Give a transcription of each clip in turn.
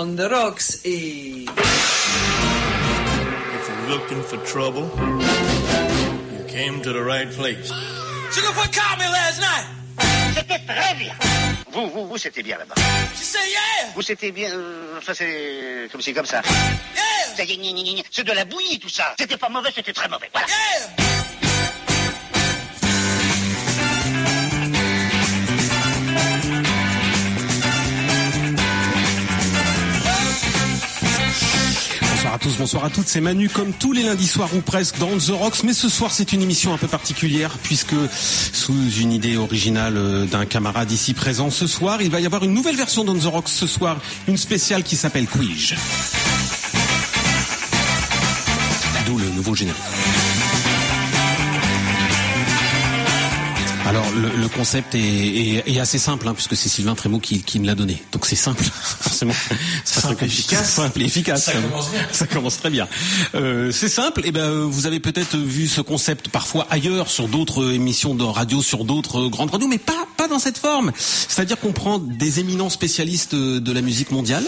On the Rocks et... If you're looking for trouble, you came to the right place. Sugarfoot called me last night. C'était très bien. Vous, vous, vous, c'était bien là-bas. She said, yeah, Vous, c'était bien. euh, Enfin, c'est comme c'est comme ça. yeah, Ça y est, gna, gna, gna, gna. C'est de la bouillie, tout ça. C'était pas mauvais, c'était très mauvais. Voilà. yeah. Bonsoir à tous, bonsoir à toutes, c'est Manu comme tous les lundis soirs ou presque dans The Rocks, mais ce soir c'est une émission un peu particulière puisque sous une idée originale euh, d'un camarade ici présent ce soir, il va y avoir une nouvelle version dans The Rocks ce soir, une spéciale qui s'appelle Quij. D'où le nouveau générique. Alors le, le concept est, est- est assez simple hein, puisque c'est Sylvain Trémaud qui, qui me l'a donné. Donc c'est simple, forcément. C'est Simple et efficace. Simple et efficace. Ça commence bien. Ça commence très bien. Euh, c'est simple. Et ben euh, vous avez peut-être vu ce concept parfois ailleurs sur d'autres émissions de radio, sur d'autres grandes radios, mais pas pas dans cette forme. C'est-à-dire qu'on prend des éminents spécialistes de la musique mondiale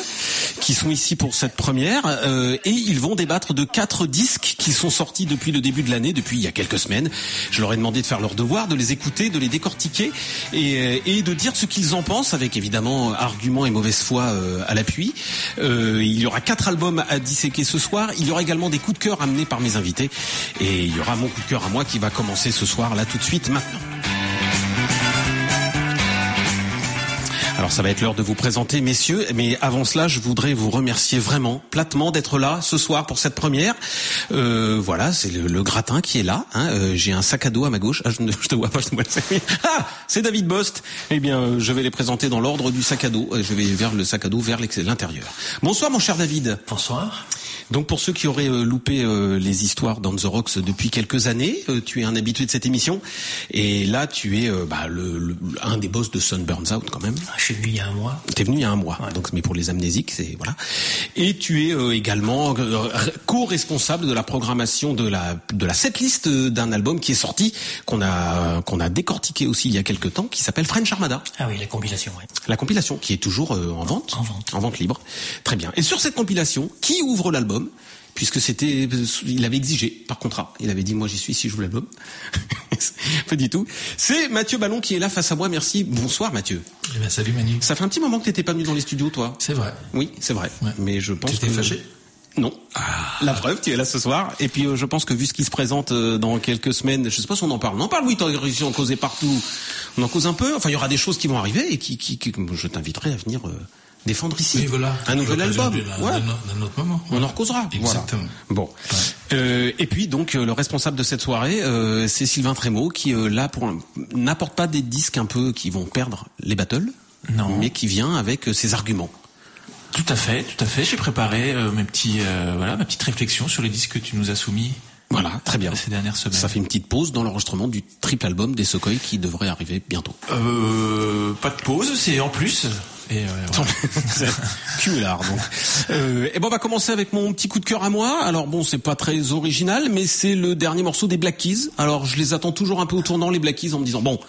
qui sont ici pour cette première euh, et ils vont débattre de quatre disques qui sont sortis depuis le début de l'année, depuis il y a quelques semaines. Je leur ai demandé de faire leur devoir, de les écouter, de les décortiquer et, euh, et de dire ce qu'ils en pensent avec évidemment arguments et mauvaise foi euh, à l'appui. Euh, il y aura quatre albums à disséquer ce soir. Il y aura également des coups de cœur amenés par mes invités et il y aura mon coup de cœur à moi qui va commencer ce soir là tout de suite maintenant. Alors ça va être l'heure de vous présenter, messieurs, mais avant cela, je voudrais vous remercier vraiment, platement, d'être là ce soir pour cette première. Euh, voilà, c'est le, le gratin qui est là. hein. Euh, J'ai un sac à dos à ma gauche. Ah, je ne je te vois pas, je te vois Ah, c'est David Bost. Eh bien, euh, je vais les présenter dans l'ordre du sac à dos. Euh, Je vais vers le sac à dos, vers l'intérieur. Bonsoir, mon cher David. Bonsoir. Donc pour ceux qui auraient euh, loupé les histoires dans The Rocks depuis quelques années, tu es un habitué de cette émission et là tu es bah, le, le- un des boss de Sun Burns Out quand même. Je suis venu il y a un mois. T'es venu il y a un mois, donc mais pour les amnésiques, c'est voilà. Et tu es euh, également euh, co-responsable de la programmation de la de la setlist euh, d'un album qui est sorti, qu'on a qu'on a décortiqué aussi il y a quelques temps, qui s'appelle French Armada. Ah oui, la compilation, ouais. La compilation qui est toujours euh, en vente, En vente. en vente libre. Très bien. Et sur cette compilation, qui ouvre l'album? Puisque c'était, il avait exigé par contrat. Il avait dit moi j'y suis si je joue l'album. Pas du tout. C'est Mathieu Ballon qui est là face à moi. Merci. Bonsoir Mathieu. Eh ben, salut Manu. Ça fait un petit moment que t'étais pas venu dans les studios, toi. C'est vrai. Oui, c'est vrai. Ouais. Mais je pense T'étais que fâché? Non. La preuve, tu es là ce soir. Et puis, euh, je pense que vu ce qui se présente euh, dans quelques semaines, je sais pas si on en parle. On en parle, oui, t'as réussi à en causer partout. On en cause un peu. Enfin, il y aura des choses qui vont arriver et qui, qui, qui- je t'inviterai à venir euh, défendre ici. Oui, voilà. Un nouvel album. moment. On en recausera. Exactement. Voilà. Bon. Euh, et puis donc euh, le responsable de cette soirée, euh, c'est Sylvain Trémaud qui euh, là pour n'apporte pas des disques un peu qui vont perdre les battles, Non. mais qui vient avec ses arguments. Tout à fait, tout à fait. J'ai préparé mes petits, voilà, ma petite réflexion sur les disques que tu nous as soumis Voilà, très bien. ces dernières semaines. Ça fait une petite pause dans l'enregistrement du triple album des Sokoi qui devrait arriver bientôt. Euh, pas de pause, c'est en plus. Et euh. Cumulard, donc. Euh, et bon, on va commencer avec mon petit coup de cœur à moi. Alors bon, c'est pas très original, mais c'est le dernier morceau des Black Keys. Alors je les attends toujours un peu au tournant, les Black Keys, en me disant bon,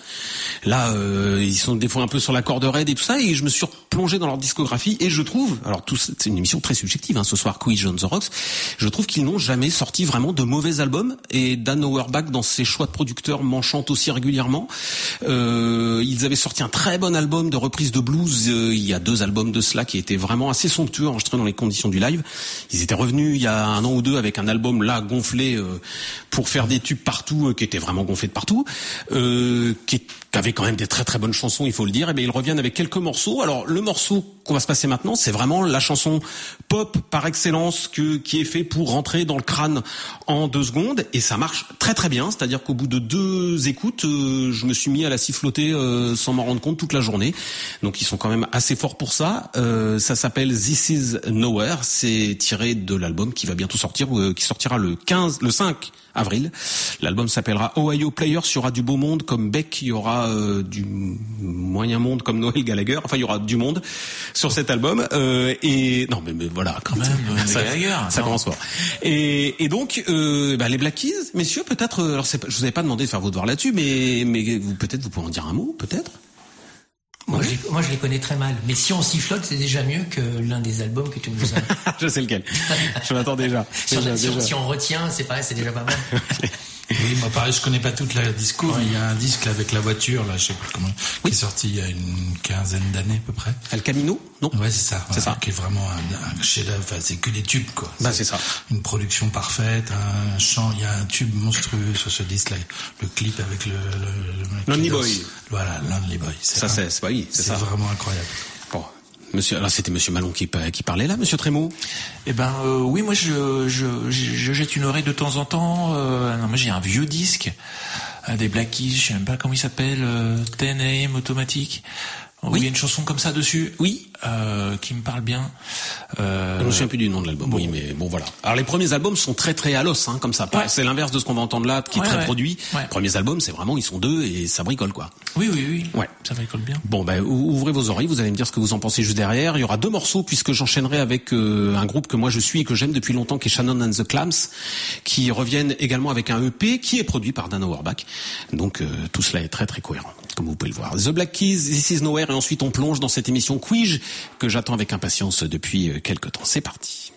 là, euh, ils sont des fois un peu sur la corde raide et tout ça, et je me suis plongé dans leur discographie et je trouve, alors tout, c'est une émission très subjective, hein, ce soir, Quiz on the Rocks, je trouve qu'ils n'ont jamais sorti vraiment de mauvais albums et Dan Auerbach dans ses choix de producteurs m'enchante aussi régulièrement. Euh, ils avaient sorti un très bon album de reprise de blues euh, il y a deux albums de cela qui étaient vraiment assez somptueux enregistrés dans les conditions du live. Ils étaient revenus il y a un an ou deux avec un album là gonflé euh, pour faire des tubes partout, euh, qui était vraiment gonflé de partout, euh, qui, qui avait quand même des très très bonnes chansons, il faut le dire. Et bien ils reviennent avec quelques morceaux. Alors le morceau qu'on va se passer maintenant, c'est vraiment la chanson pop par excellence que, qui est fait pour rentrer dans le crâne en deux secondes et ça marche très très bien. C'est-à-dire qu'au bout de deux écoutes, euh, je me suis mis à la siffloter euh, sans m'en rendre compte toute la journée. Donc ils sont quand même assez forts pour ça. Euh, ça s'appelle This Is Nowhere. C'est tiré de l'album qui va bientôt sortir, euh, qui sortira le 15, le 5 avril. L'album s'appellera Ohio Players. Il y aura du beau monde comme Beck, il y aura euh, du moyen monde comme Noël Gallagher. Enfin, il y aura du monde sur cet album. Euh, et non, mais, mais voilà, quand même, Noël Gallagher, ça commence fort. Et, et donc, euh, bah, les Black Keys, messieurs, peut-être. euh, Alors, je vous avais pas demandé de faire vos devoirs là-dessus, mais mais vous peut-être vous pouvez en dire un mot, peut-être? Moi, je les, moi, je les connais très mal. Mais si on sifflote, c'est déjà mieux que l'un des albums que tu nous as. je sais lequel. Je m'attends déjà. si, on, Déjà, si on retient, c'est pareil, c'est déjà pas mal. Oui, moi pareil, je connais pas toute la discours. Il y a un disque avec la voiture, là, je sais plus comment, qui est sorti il y a une quinzaine d'années à peu près. El Camino Non? Ouais, c'est ça. C'est ça. Qui est vraiment un, un chef-d'œuvre. Enfin, c'est que des tubes, quoi. Bah, c'est ça. Une production parfaite, un chant. Il y a un tube monstrueux sur ce disque-là. Le clip avec le, le, le Lonely. Boy. Voilà, Lonely Boy. Ça, c'est- c'est- oui, c'est c'est ça. vraiment incroyable. Alors c'était Monsieur Malon qui, qui parlait là, Monsieur Trémaux? Eh ben euh, oui, moi je, je, je, je jette une oreille de temps en temps. Euh, moi j'ai un vieux disque euh, des Black Keys, je sais même pas comment il s'appelle, euh, 10 AM automatique. Oui. il y a une chanson comme ça dessus. Oui. Euh, qui me parle bien. Euh, Je me souviens plus du nom de l'album, oui, mais bon voilà. Alors les premiers albums sont très très à l'os, hein, comme ça. Ouais. C'est l'inverse de ce qu'on va entendre là, qui est très ouais. produit. Ouais. Les premiers albums, c'est vraiment, ils sont deux et ça bricole quoi. Oui, oui, oui. Ouais. Ça m'école bien. Bon, ben ou- ouvrez vos oreilles, vous allez me dire ce que vous en pensez juste derrière. Il y aura deux morceaux puisque j'enchaînerai avec euh, un groupe que moi je suis et que j'aime depuis longtemps, qui est Shannon and the Clams, qui reviennent également avec un EP qui est produit par Dan Auerbach. Donc euh, tout cela est très très cohérent, comme vous pouvez le voir. The Black Keys, This Is Nowhere, et ensuite on plonge dans cette émission Quige que j'attends avec impatience depuis euh, quelque temps. C'est parti.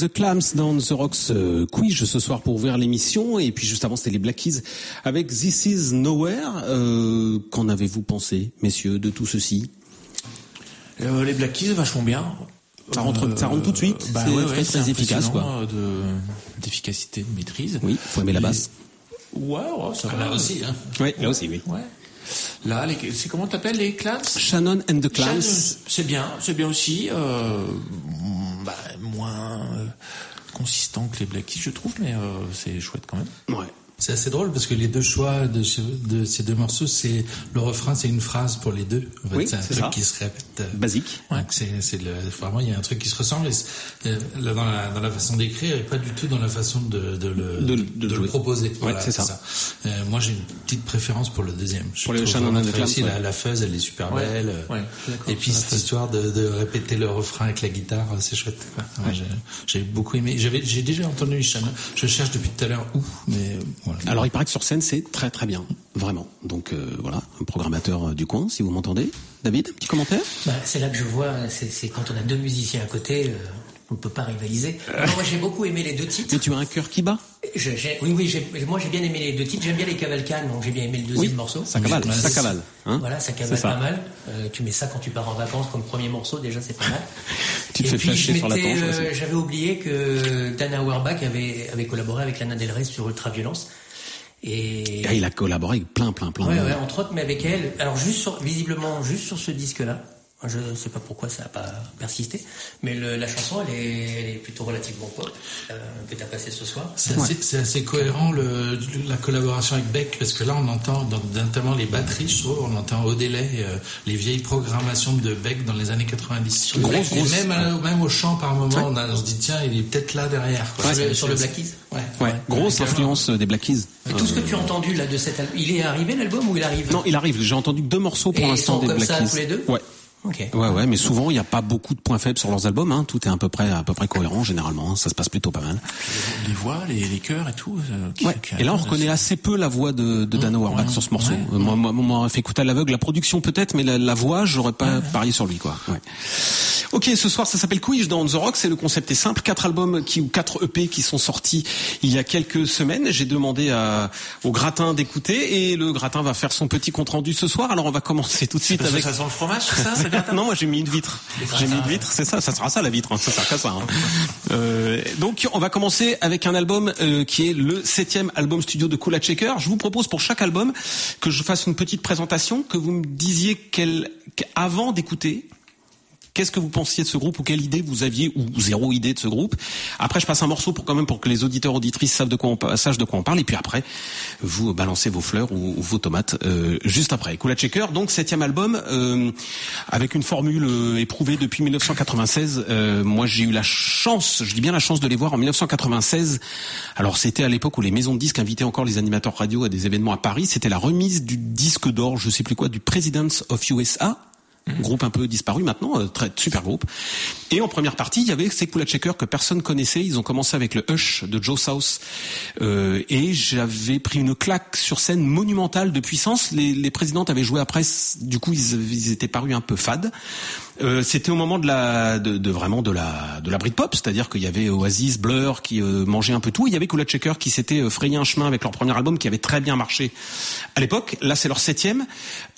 The Clams dans The Rocks euh, Quiz ce soir pour ouvrir l'émission et puis juste avant c'était les Black Keys avec This Is Nowhere. Euh, Qu'en avez-vous pensé, messieurs, de tout ceci? Euh, les Black Keys, vachement bien. Ça rentre- ça rentre tout de suite, bah c'est ouais, très, ouais, très efficace, euh, de- D'efficacité, de maîtrise. Oui, faut aimer la basse. Ouais, ouais, ça va. Là aussi, hein. Oui, là aussi, oui. Ouais. Là, les- c'est comment t'appelles les classes Shannon and the Clams. C'est bien, c'est bien aussi. Euh, bah, moins euh, consistant que les Black Keys, je trouve, mais euh, c'est chouette quand même. Ouais. C'est assez drôle parce que les deux choix de, ce- de ces deux morceaux, c'est le refrain, c'est une phrase pour les deux. En fait, Oui, c'est un truc ça. qui se répète. euh, Basique. Donc c'est, vraiment, il y a un truc qui se ressemble. Et euh, là, dans, la, dans la façon d'écrire et pas du tout dans la façon de, de le, De- de le jouer. proposer. c'est ça. Euh, moi, j'ai une petite préférence pour le deuxième. Je Pour le Shannon réussi. ouais. La, la fuzz, elle est super Ouais. belle. Ouais, et puis cette histoire de, de répéter le refrain avec la guitare, c'est chouette. Ouais, j'ai, beaucoup aimé. J'avais, j'ai déjà entendu Shannon. Je cherche depuis tout à l'heure où, mais Alors il paraît que sur scène c'est très très bien, vraiment. Donc euh, voilà, un programmateur euh, du coin, si vous m'entendez. David, petit commentaire? Bah, c'est là que je vois, c'est c'est quand on a deux musiciens à côté, euh, on ne peut pas rivaliser. Non, moi j'ai beaucoup aimé les deux titres. Mais tu as un cœur qui bat Je- j'ai- oui, oui, j'ai- moi j'ai bien aimé les deux titres. J'aime bien les cavalcanes, donc j'ai bien aimé le deuxième Oui, morceau. ça cavale, ça cavale, hein. voilà, ça cavale ça. pas mal. Euh, tu mets ça quand tu pars en vacances comme premier morceau, déjà c'est pas mal. Tu te Et fais puis, je sur la planche, euh. J'avais oublié que Dan Auerbach avait, avait collaboré avec Lana Del Rey sur Ultraviolence. Et Ah, il a collaboré avec plein plein plein. Ouais, de ouais, entre autres, mais avec elle. Alors, juste sur, visiblement, juste sur ce disque-là. Je sais pas pourquoi ça n'a pas persisté, mais le- la chanson, elle est, elle est plutôt relativement pop, euh, que tu as passé ce soir. C'est assez, c'est assez cohérent le, la collaboration avec Beck parce que là on entend dans- notamment les batteries, je trouve, on entend au délai euh, les vieilles programmations de Beck dans les années 90. Grosse, Et grosse. même, euh, même au chant par moment, on, a- on se dit tiens il est peut-être là derrière. Quoi. Sur sur le Black Keys Ouais. Ouais, grosse influence euh, des Black Keys. Tout ce que tu as entendu là de cet album, il est arrivé l'album ou il arrive? Non, il arrive. J'ai entendu deux morceaux pour l'instant des comme Black ça, Keys. tous les deux? Ouais. Ok. Ouais, ouais, mais souvent il n'y a pas beaucoup de points faibles sur leurs albums. Hein. Tout est à peu près, à peu près cohérent généralement. hein. Ça se passe plutôt pas mal. Les voix, les, les chœurs et tout. euh, qui- Ouais. qui- Et là, on reconnaît assez peu la voix de, de Dan Auerbach ouais, sur ce morceau. ouais, Euh, Moi, moi, moi, on m'a fait écouter à l'aveugle. La production peut-être, mais la, la voix, j'aurais pas parié sur lui, quoi. Ouais. Ok, ce soir, ça s'appelle Quiz dans The Rock. C'est le concept est simple. Quatre albums qui ou quatre EP qui sont sortis il y a quelques semaines. J'ai demandé à, au gratin d'écouter et le gratin va faire son petit compte rendu ce soir. Alors, on va commencer tout de suite Parce que avec. ça sent le fromage, ça, non, moi j'ai mis une vitre. J'ai mis une vitre, c'est ça, ça sera ça la vitre, hein, ça que ça. hein. Euh, donc on va commencer avec un album euh, qui est le septième album studio de Kula Checker. Je vous propose pour chaque album que je fasse une petite présentation, que vous me disiez quel, avant d'écouter. Qu'est-ce que vous pensiez de ce groupe ou quelle idée vous aviez ou zéro idée de ce groupe Après, je passe un morceau pour quand même pour que les auditeurs auditrices savent de quoi on, sachent de quoi on parle. Et puis après, vous balancez vos fleurs ou, ou vos tomates euh, juste après. Kula Checker, donc septième album euh, avec une formule euh, éprouvée depuis 1996. Euh, moi, j'ai eu la chance, je dis bien la chance de les voir en 1996. Alors, c'était à l'époque où les maisons de disques invitaient encore les animateurs radio à des événements à Paris. C'était la remise du disque d'or, je sais plus quoi, du Presidents of USA groupe un peu disparu maintenant, euh, très super groupe. Et en première partie, il y avait ces Kula Checker que personne connaissait. Ils ont commencé avec le Hush de Joe South, Euh, et j'avais pris une claque sur scène monumentale de puissance. Les, les avaient joué après, du coup ils, ils étaient parus un peu fades. Euh, C'était au moment de la, de, de vraiment de la, de la Britpop, c'est-à-dire qu'il y avait Oasis, Blur qui euh, mangeaient un peu tout. Il y avait Kula Checker qui s'était euh, frayé un chemin avec leur premier album qui avait très bien marché à l'époque. Là, c'est leur septième.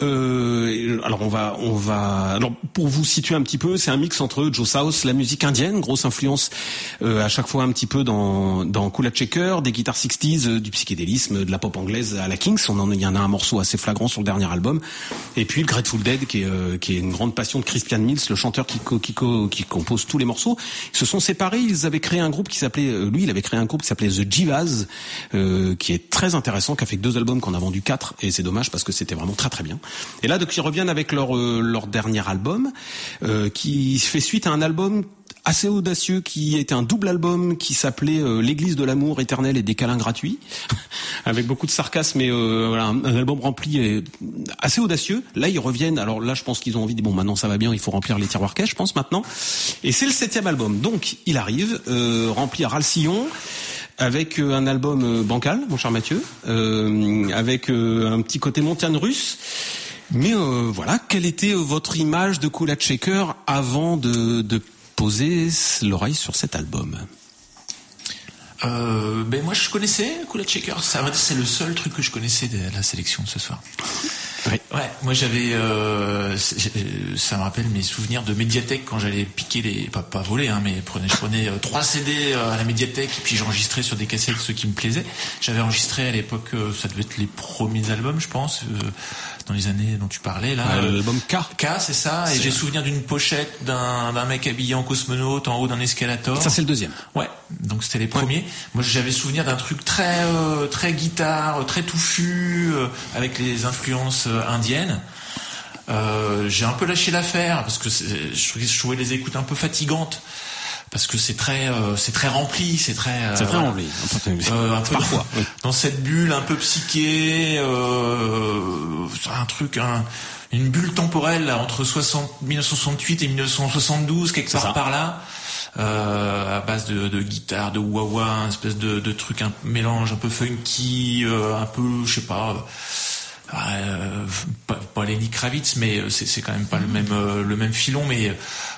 Alors on va, on va. Alors pour vous situer un petit peu, c'est un mix entre Joe South, la musique indienne, grosse influence à chaque fois un petit peu dans dans Checker, des guitares 60s, euh, du psychédélisme, de la pop anglaise à la Kings. Il y en a un morceau assez flagrant sur le dernier album. Et puis le Grateful Dead, qui est une grande passion de Crispian Le chanteur qui qui, co- qui compose tous les morceaux. Se sont séparés. Ils avaient créé un groupe qui s'appelait, euh, lui, il avait créé un groupe qui s'appelait The Jivas, euh, qui est très intéressant, qui a fait deux albums, qu'on a vendu quatre, et c'est dommage parce que c'était vraiment très très bien. Et là, donc ils reviennent avec leur euh, dernier album, euh, qui fait suite à un album assez audacieux qui était un double album qui s'appelait euh, L'Église de l'amour éternel et des câlins gratuits, avec beaucoup de sarcasme et euh, voilà, un, album rempli et assez audacieux. Là, ils reviennent. Alors là, je pense qu'ils ont envie de bon, maintenant ça va bien, il faut remplir les tiroirs cash, je pense maintenant. Et c'est le septième album, donc il arrive euh, rempli à ras sillon avec euh, un album euh, bancal, mon cher Mathieu, euh, avec euh, un petit côté montagne russe. Mais euh, voilà, quelle était votre image de Kula Shaker avant de, de poser l'oreille sur cet album Euh, ben moi je connaissais Kula Checker, ça c'est le seul truc que je connaissais de la sélection de ce soir. Oui. Ouais, moi j'avais, euh, euh, ça me rappelle mes souvenirs de médiathèque quand j'allais piquer les, pas, pas voler, hein, mais prenais, je prenais trois CD à la médiathèque et puis j'enregistrais sur des cassettes ceux qui me plaisaient. J'avais enregistré à l'époque, ça devait être les premiers albums, je pense, dans les années dont tu parlais là. Euh, L'album K. K, c'est ça. Et j'ai souvenir d'une pochette d'un d'un mec habillé en cosmonaute en haut d'un escalator. Ça c'est le deuxième. Ouais, donc c'était les premiers. Moi j'avais souvenir d'un truc très euh, très guitare, très touffu, euh, avec les influences euh, indiennes. Euh, j'ai un peu lâché l'affaire parce que c'est- je trouvais, je trouvais les écoutes un peu fatigantes parce que c'est très euh, c'est très rempli, c'est très euh, C'est très voilà. rempli. Euh, un peu Parfois, dans, oui. dans cette bulle un peu psyché, euh, un truc, un- une bulle temporelle là, entre 60, 1968 et 1972, quelque part par là, euh, à base de, de guitare, de wah-wah, un espèce de, de truc, un mélange un peu funky, euh, un peu, je sais pas. Euh, pas, pas Lenny Kravitz, mais euh, c'est quand même pas le même euh, le même filon, mais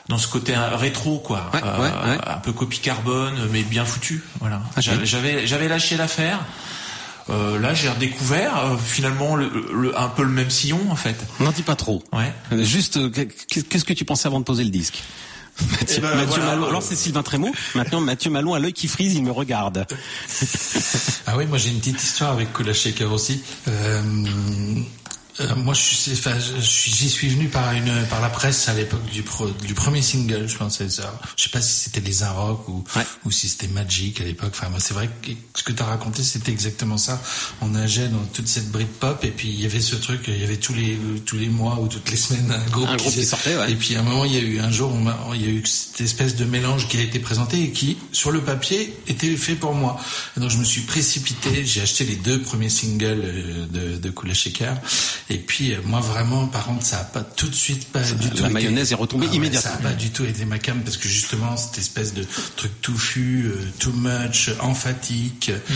dans ce côté rétro quoi, Ouais, Euh, ouais, ouais. un peu copie carbone, mais bien foutu. Voilà. Ok. J'avais- J'avais lâché l'affaire. Là, j'ai redécouvert finalement le, le- un peu le même sillon en fait. N'en dis pas trop. Ouais. Juste, qu'est- qu'est-ce que tu pensais avant de poser le disque? Mathieu, Eh ben, Mathieu voilà. Malon. Alors c'est Sylvain Trémaux. Maintenant Mathieu Malon a l'œil qui frise, il me regarde. Ah oui, moi j'ai une petite histoire avec Kula Shaker aussi. Euh, euh, moi, je suis, enfin, suis- j'y suis venu par une, par la presse à l'époque du, pro- du premier single. Je pense, c'est ça. je sais pas si c'était les Rock ou, Ouais. ou si c'était Magic à l'époque. Enfin, moi, c'est vrai que ce que tu as raconté, c'était exactement ça. On nageait dans toute cette Britpop et puis il y avait ce truc, il y avait tous les, tous les mois ou toutes les semaines un groupe, Un groupe qui sortait, ouais. Et puis à un moment, il y a eu un jour, il y a eu cette espèce de mélange qui a été présenté et qui, sur le papier, était fait pour moi. Et donc je me suis précipité, j'ai acheté les deux premiers singles euh, de, de Kula Shaker. Et puis euh, moi vraiment, par contre, ça a pas tout de suite pas du tout. la été- mayonnaise est retombée Ah ouais, immédiatement. Ça a pas du tout été ma cam parce que justement cette espèce de truc touffu, euh, too much, emphatique, Hmm.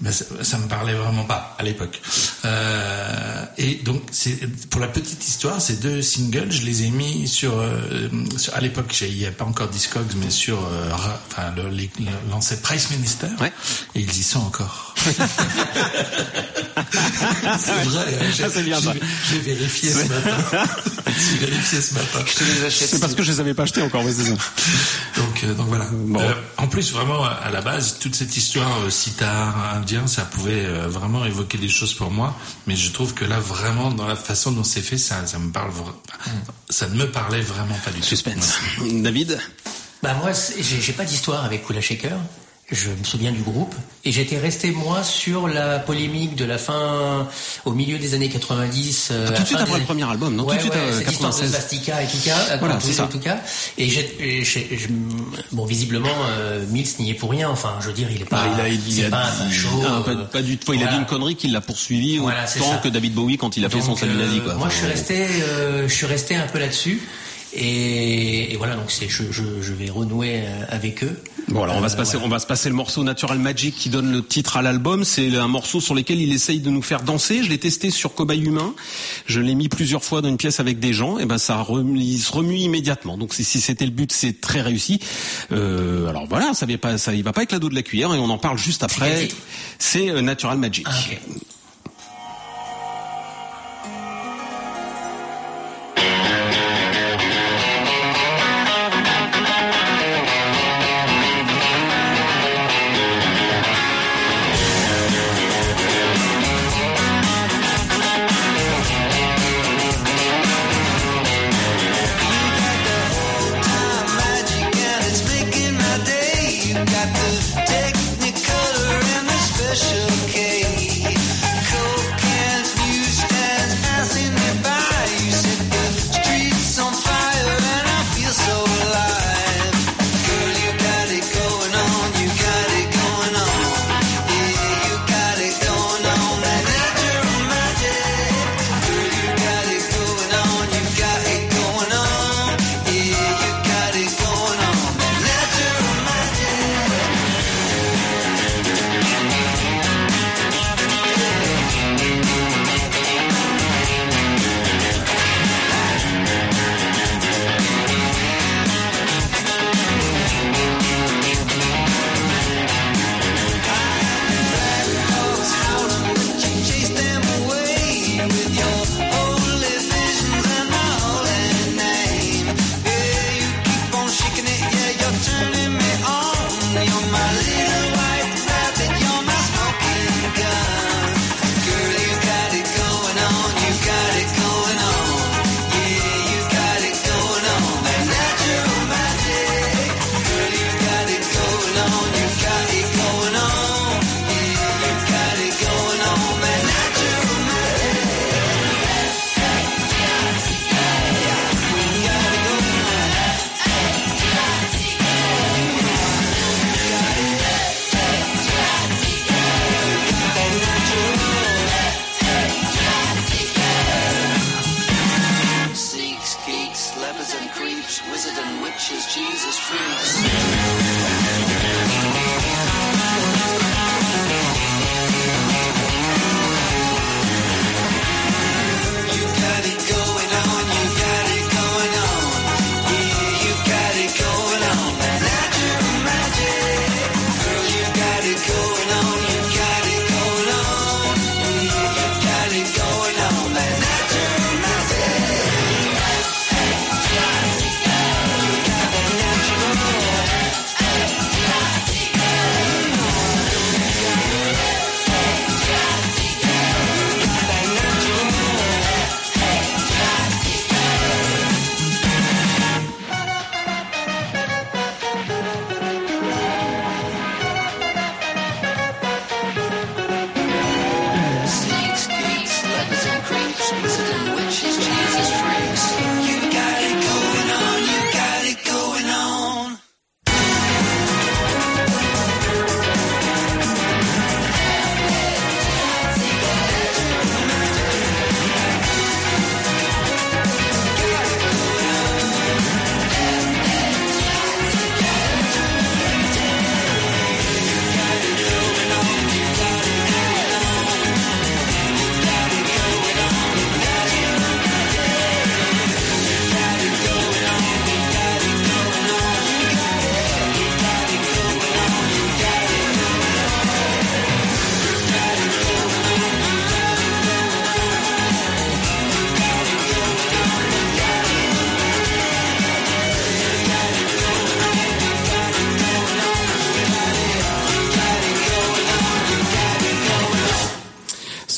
ben, ça, ça me parlait vraiment pas à l'époque. Euh, et donc c'est pour la petite histoire, ces deux singles, je les ai mis sur, euh, sur- à l'époque, il n'y a pas encore Discogs, mais sur euh, enfin l'ancêtre Price Minister, Ouais. et ils y sont encore. C'est vrai, j'ai Ah, bien, ça. j'ai- vérifié ce matin. j'ai vérifié ce matin. Je te les achète. C'est parce que je les avais pas achetés encore. ouais, c'est ça. Donc, euh, donc voilà. Bon. Euh, en plus, vraiment, à la base, toute cette histoire euh, sitar indien, ça pouvait euh, vraiment évoquer des choses pour moi. Mais je trouve que là, vraiment, dans la façon dont c'est fait, ça, ça me parle, vra- ça ne me parlait vraiment pas du tout. Suspense. David? Bah moi, j'ai pas d'histoire avec Kula Shaker. Je me souviens du groupe et j'étais resté moi sur la polémique de la fin au milieu des années 90. euh, Ah, tout de à suite après des le premier album, non? Tout de suite, ouais, histoire de 96. Svastika et tout cas, Voilà, c'est ça. tout cas. Et, j'ai- et bon, visiblement, euh, Mills n'y est pour rien. Enfin, je veux dire, il est pas. Ah, il a, il c'est a pas un pas, euh, pas du tout. Il a dit une connerie qui l'a poursuivi Voilà, autant que David Bowie quand il a fait son euh, nazi. Quoi. Moi, je suis resté, euh, je suis resté un peu là-dessus. Et, et voilà, donc c'est, je, je, je vais renouer euh, avec eux. Bon alors on va Euh, se passer, voilà. on va se passer le morceau Natural Magic qui donne le titre à l'album. C'est un morceau sur lequel il essaye de nous faire danser. Je l'ai testé sur Cobaye Humain. Je l'ai mis plusieurs fois dans une pièce avec des gens. Et ben ça remue, il se remue immédiatement. Donc si c'était le but, c'est très réussi. Euh, alors voilà, ça va pas, ça il va pas avec la dos de la cuillère et on en parle juste après. C'est euh, Natural Magic. Ah.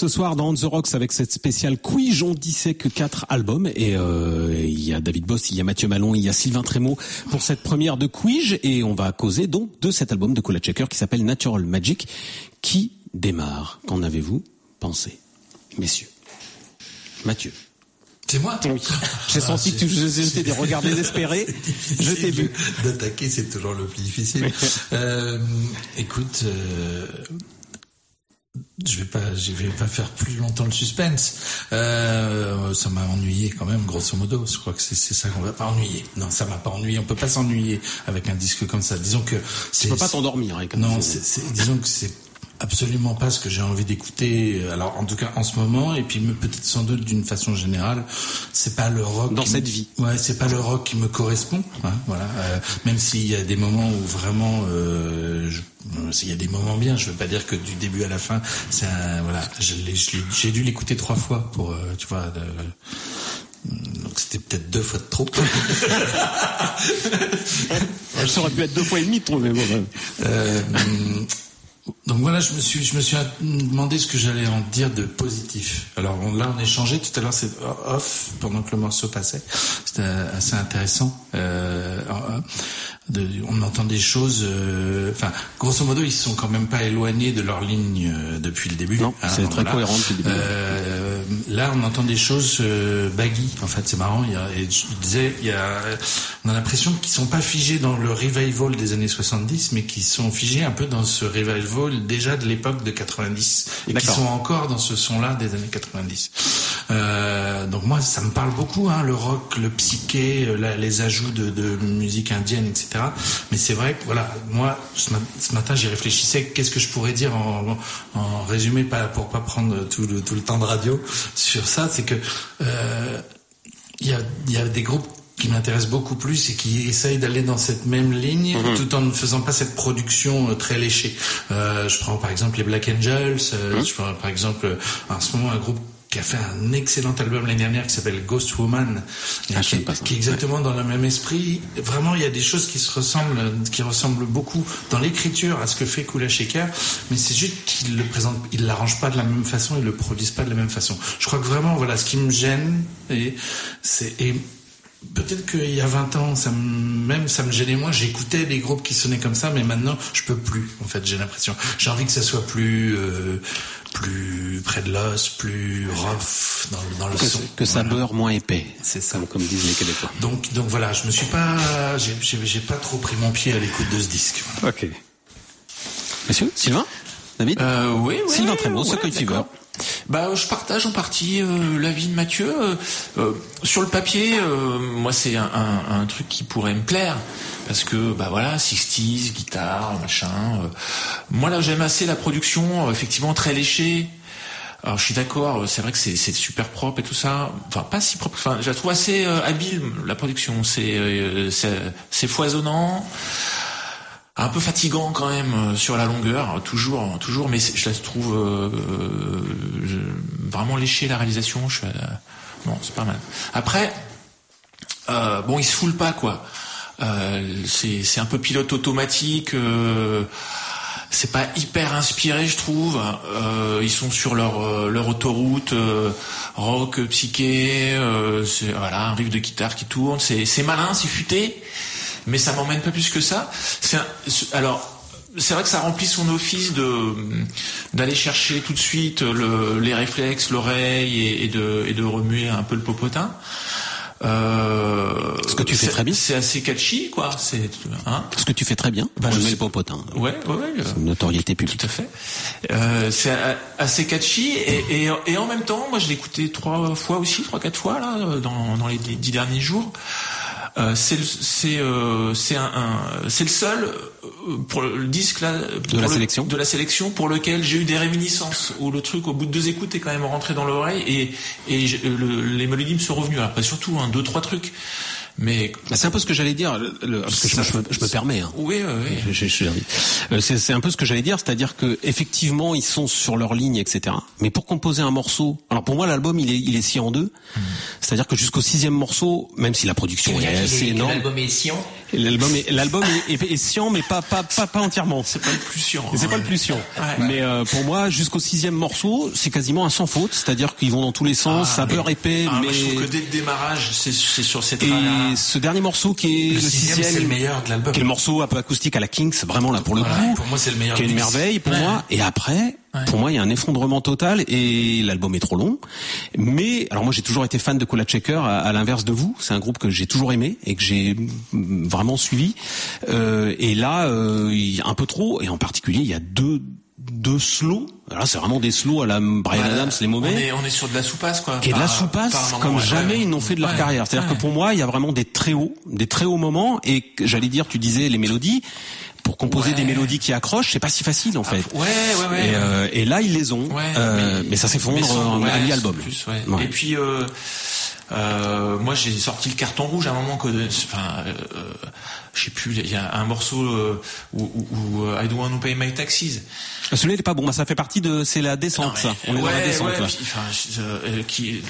Ce soir dans On the Rocks avec cette spéciale Quiz, on dissèque quatre albums et euh, il y a David Boss, il y a Mathieu Malon, il y a Sylvain Trémaud pour cette première de Quiz et on va causer donc de cet album de Cola Checker qui s'appelle Natural Magic qui démarre. Qu'en avez-vous pensé, messieurs? Mathieu. C'est moi? Oui. J'ai senti que tu jetais des regards désespérés. Je t'ai vu. D'attaquer, c'est toujours le plus difficile. Euh, écoute, euh, je vais pas, je vais pas faire plus longtemps le suspense. Euh, ça m'a ennuyé quand même, grosso modo. Je crois que c'est ça qu'on va pas ennuyer. Non, ça m'a pas ennuyé. On peut pas s'ennuyer avec un disque comme ça. Disons que Tu peux pas t'endormir avec un non, c'est- disons que c'est absolument pas ce que j'ai envie d'écouter. Alors, en tout cas, en ce moment, et puis peut-être sans doute d'une façon générale, c'est pas le rock. Dans cette me- vie. Ouais, c'est pas le rock qui me correspond. hein, voilà. Euh, même s'il y a des moments où vraiment, euh, je- s'il y a des moments bien, je veux pas dire que du début à la fin, c'est un, voilà. j'ai dû l'écouter trois fois pour, euh, tu vois. de- donc c'était peut-être deux fois de trop. Ça aurait pu être deux fois et demi, trop, mais bon. ouais. Euh, donc voilà, je me suis, je me suis demandé ce que j'allais en dire de positif. Alors on- là, on échangeait tout à l'heure, c'est off pendant que le morceau passait. C'était assez intéressant. Euh, de- on entend des choses. euh, Enfin, grosso modo, ils se sont quand même pas éloignés de leur ligne euh, depuis le début. Non, c'est très cohérent depuis le début. Euh, là, on entend des choses baggy. En fait, c'est marrant. Il y a, et je disais, il y a, on a l'impression qu'ils sont pas figés dans le revival des années 70, mais qui sont figés un peu dans ce revival déjà de l'époque de 90 et qui sont encore dans ce son-là des années 90. Euh, donc moi, ça me parle beaucoup, hein, le rock, le psyché, la- les ajouts de, de musique indienne, etc. Mais c'est vrai que voilà, moi, ce, ma- ce matin, j'y réfléchissais. Qu'est-ce que je pourrais dire en, en résumé, pas pour pas prendre tout le, tout le temps de radio sur ça, c'est que euh, il y a, il y a des groupes qui m'intéressent beaucoup plus et qui essayent d'aller dans cette même ligne tout en ne faisant pas cette production euh, très léchée. Euh, je prends par exemple les Black Angels, euh, je prends par exemple en ce moment un groupe qui a fait un excellent album l'année dernière qui s'appelle Ghost Woman, Ah, qui, est exactement dans le même esprit. Vraiment, il y a des choses qui se ressemblent, qui ressemblent beaucoup dans l'écriture à ce que fait Kula Shaker, mais c'est juste qu'il le présente, il l'arrange pas de la même façon, il le produisent pas de la même façon. Je crois que vraiment, voilà, ce qui me gêne, et c'est, et Peut-être qu'il y a 20 ans, ça me, même ça me gênait moins. J'écoutais des groupes qui sonnaient comme ça, mais maintenant je peux plus. En fait, j'ai l'impression. J'ai envie que ça soit plus, euh, plus près de l'os, plus rough dans, le- dans le Que, son. que ça Voilà. beurre moins épais. C'est ça. Comme, comme disent les Québécois. Donc, donc voilà, je me suis pas, j'ai, j'ai, j'ai pas trop pris mon pied à l'écoute de ce disque. Voilà. Ok. Monsieur, Sylvain David Euh, oui, oui. Sylvain Trémaud, ouais, Second Fever. Bah, je partage en partie euh, l'avis de Mathieu. Euh, euh, sur le papier, euh, moi, c'est un, truc qui pourrait me plaire. Parce que, bah voilà, 60s, guitare, machin. euh. Moi, là, j'aime assez la production, euh, effectivement, très léchée. Alors, je suis d'accord, euh, c'est vrai que c'est super propre et tout ça. Enfin, pas si propre. Enfin, je la trouve assez euh, habile, la production. Euh, c'est c'est foisonnant un peu fatigant quand même euh, sur la longueur, toujours, toujours, mais je la trouve euh, euh, vraiment léché la réalisation. Je, non, c'est pas mal. Après, bon, ils se foulent pas quoi. C'est un peu pilote automatique. c'est pas hyper inspiré, je trouve. Ils sont sur leur leur autoroute rock, psyché. Voilà un riff de guitare qui tourne. C'est c'est malin, c'est futé, mais ça m'emmène pas plus que ça. Un- alors. C'est vrai que ça remplit son office de d'aller chercher tout de suite le, les réflexes, l'oreille et, et de et de remuer un peu le popotin. Euh, Ce que tu fais très bien. C'est assez catchy, quoi. C'est hein. Ce que tu fais très bien. Bah, je sais- le popotin. Ouais, ouais, une notoriété publique. tout à fait. Euh, c'est assez catchy et, et, et en même temps, moi je l'ai écouté trois fois aussi, trois quatre fois là dans, dans les dix derniers jours. Euh, c'est le- c'est euh, c'est un, un- c'est le seul euh, pour le disque là pour la le- sélection de la sélection pour lequel j'ai eu des réminiscences où le truc au bout de deux écoutes est quand même rentré dans l'oreille et et je- le- les mélodies me sont revenues. Alors pas surtout hein, deux trois trucs, mais Bah, c'est un peu ce que j'allais dire, le- le- parce que je, Ça- je me, je me permets. Hein. oui, oui, oui. Je- je-. Euh, C'est c'est un peu ce que j'allais dire, c'est-à-dire que effectivement ils sont sur leur ligne, etc. Mais pour composer un morceau, alors pour moi l'album il est il est scié en deux, c'est-à-dire que jusqu'au sixième morceau, même si la production est assez est- que énorme, l'album est sciant? L'album est l'album est, est, est sciant, mais pas pas pas, pas entièrement. C'est pas le plus chiant. C'est pas le plus. Ouais. Mais euh, pour moi jusqu'au sixième morceau, c'est quasiment un sans faute, c'est-à-dire qu'ils vont dans tous les sens, ça mais- beurre épais, Ah, moi, mais je trouve que dès le démarrage, c'est c'est sur cette et là ce dernier morceau qui est le, sixième, c'est le meilleur de l'album. qui est le morceau un peu acoustique à la Kings, vraiment là pour le coup, pour moi, c'est le meilleur qui est une merveille pour moi. Et après, pour moi, il y a un effondrement total et l'album est trop long. Mais alors moi, j'ai toujours été fan de Cola Checker, à, à l'inverse de vous. C'est un groupe que j'ai toujours aimé et que j'ai vraiment suivi. Euh, et là, euh, il y a un peu trop. Et en particulier, il y a deux deux. Alors là, c'est vraiment des slows à la Brian Adams, les mauvais On est, on est sur de la soupasse, quoi. qui est de la Par- soupasse par moment, comme ouais, jamais ouais. ils n'ont fait de leur Ouais, carrière. C'est-à-dire que pour moi, il y a vraiment des très hauts, des très hauts moments et j'allais dire, tu disais les mélodies. Pour composer Ouais. des mélodies qui accrochent, c'est pas si facile en fait. Ouais, ouais, ouais. Et, euh, et là, ils les ont. Ouais, Euh, mais, ça s'effondre mais en ouais, un album. plus. Et puis, euh, euh, moi, j'ai sorti le carton rouge à un moment que, enfin, euh, je sais plus, il y a un morceau euh, où, où, où, euh, I don't want to pay my taxes. Celui-là il est pas bon. Bah, ça fait partie de. C'est la descente, ça. On est dans la ouais, descente. ouais, puis, enfin, euh, qui,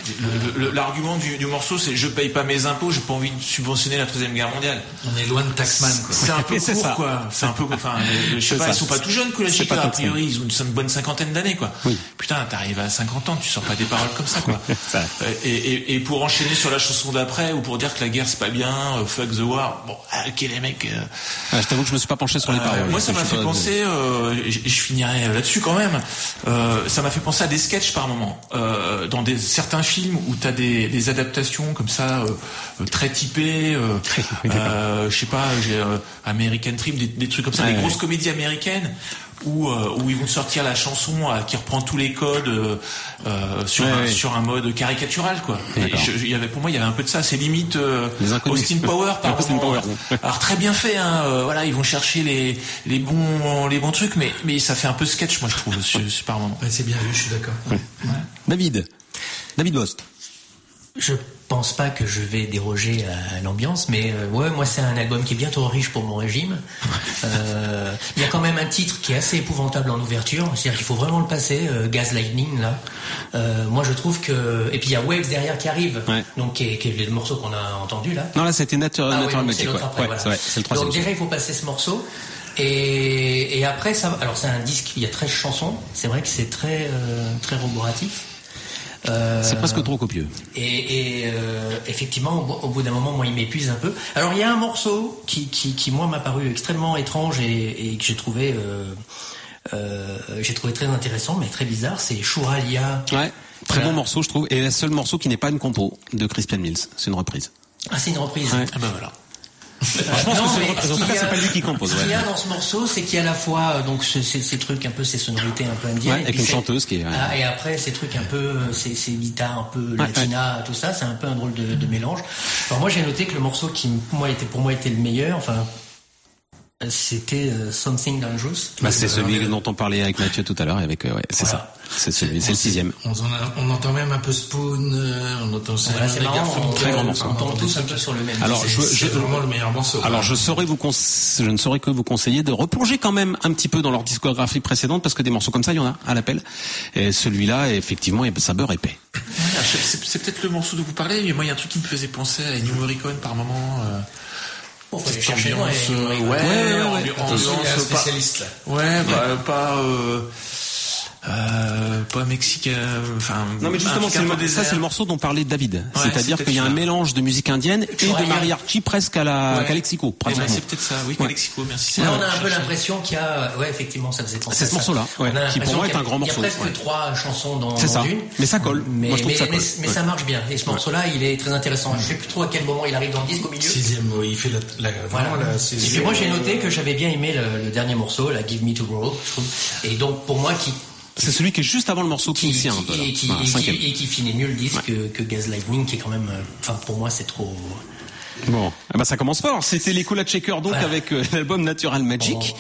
l'argument du, du morceau, c'est je paye pas mes impôts, j'ai pas envie de subventionner la troisième guerre mondiale. On est loin de Taxman, quoi. C'est un peu C'est court, ça. quoi. C'est un peu, enfin, je sais pas, ça. ils sont pas tout jeunes, que la a priori, ils ont une bonne cinquantaine d'années, quoi. Oui. Putain, t'arrives à 50 ans, tu sors pas des paroles comme ça, quoi. Ça. Et, et, et pour enchaîner sur la chanson d'après, ou pour dire que la guerre c'est pas bien, euh, fuck the war, bon, ah, ok les mecs. euh, Ah, je t'avoue que je me suis pas penché sur les euh, paroles. moi, ça m'a fait pas- penser, euh, je, je finirai là-dessus quand même. Ça m'a fait penser à des sketchs par moment, dans des certains films où t'as des, des adaptations comme ça, très typées. Je sais pas, j'ai American Trip, des, des trucs comme ça, des ouais. grosses comédies américaines. Où, euh, où ils vont sortir la chanson euh, qui reprend tous les codes euh, sur, Ouais, un, ouais. sur un mode caricatural quoi. Et D'accord. je- il y avait pour moi il y avait un peu de ça. C'est limite euh. Austin Power par Austin. Alors très bien fait, hein, euh, voilà, ils vont chercher les, les bons les bons trucs, mais mais ça fait un peu sketch, moi je trouve, c'est c'est par moment. Ouais, c'est bien vu, je suis d'accord. David. David Bost. Je pense pas que je vais déroger à l'ambiance, mais euh, ouais, moi c'est un album qui est bien trop riche pour mon régime. Euh, Il y a quand même un titre qui est assez épouvantable en ouverture, c'est-à-dire qu'il faut vraiment le passer, euh, Gas Lightning là. Euh, moi je trouve que et puis il y a Waves derrière qui arrive, Ouais. donc qui est, qui est le morceau qu'on a entendu là. Non, là, c'était Natural, Ah ouais, Natural c'est Magic. l'autre ouais. après, Ouais, voilà. vrai, le troisième. Donc déjà il faut passer ce morceau. Et, et après ça, alors c'est un disque, il y a 13 chansons. C'est vrai que c'est très très roboratif. Euh, C'est presque trop copieux. et, et, euh, effectivement, au, bout- au bout d'un moment, moi, il m'épuise un peu. Alors, il y a un morceau qui, qui, qui moi, m'a paru extrêmement étrange et, et que j'ai trouvé, euh, j'ai trouvé très intéressant, mais très bizarre. C'est Chouralia. Ouais. Très Voilà. bon morceau, je trouve. Et le seul morceau qui n'est pas une compo de Crispian Mills. C'est une reprise. Ah, c'est une reprise. Ouais. Ah ben voilà. Je pense Non, que c'est ce c'est pas lui qui compose. Ce qu'il y a dans ce morceau, c'est qu'il y a à la fois euh, donc ce- ces, ces trucs un peu ces sonorités un peu indiennes, Ouais, avec une chanteuse qui est, ouais. Ah, et après ces trucs un peu euh, ces, ces guitares un peu latina, tout ça, c'est un peu un drôle de, de mélange. Alors moi j'ai noté que le morceau qui moi était pour moi était le meilleur, enfin c'était euh, Something Dangerous. Bah, c'est Euh, celui dont on parlait avec Mathieu tout à l'heure, avec ouais, c'est Voilà. ça. C'est celui, c'est le sixième. On, en a- on entend même un peu Spoon, euh, on entend Voilà, c'est marrant, on, Très grand on- morceau. on tombe tous un peu sur le même. Alors, C'est- je- C'est vraiment le meilleur morceau. Alors je saurais vous je ne saurais que vous conseiller de replonger quand même un petit peu dans leur discographie précédente parce que des morceaux comme ça il y en a à l'appel. Et celui-là effectivement ça beurre épais. Voilà, je- c'est c'est peut-être le morceau dont vous parlez, mais moi il y a un truc qui me faisait penser à Ennio Morricone par moment. Euh, Bon, faut aller chercher ambiance, euh, ouais, ouais, ouais, ouais. ambiance pas, spécialiste là. ouais, bah, pas, euh, euh, pas mexicain, enfin. Non mais justement c'est le, ça c'est le morceau dont parlait David. Ouais, C'est-à-dire c'est qu'il y a un mélange de musique indienne et de mariachi presque à la Ouais. Calexico Eh ben, pratiquement. c'est peut-être ça, oui, Ouais. Calexico, merci. Là, on a un peu l'impression qu'il y a, ouais, effectivement, ça faisait penser C'est ce morceau-là, ouais, qui pour moi est un grand morceau, Il y a presque ouais. trois chansons dans, C'est dans ça. une. Mais ça colle. Mais, Moi, je trouve mais, ça colle. mais Ouais. ça marche bien. Et ce morceau-là, il est très intéressant. Je sais plus trop à quel moment il arrive dans le disque au milieu. Sixième, oui, il fait la, la, Voilà. la Et moi j'ai noté que j'avais bien aimé le, le dernier morceau, la Give Me to Grow, je trouve. Et donc pour moi qui C'est celui qui est juste avant le morceau qui, qui, un peu, et, qui, Voilà, et qui- cinquième. et qui finit mieux le disque que, que Gaslighting, qui est quand même, euh, enfin pour moi c'est trop. Bon, ah bah ça commence fort. C'était les Cola Checker donc Voilà. avec euh, l'album Natural Magic.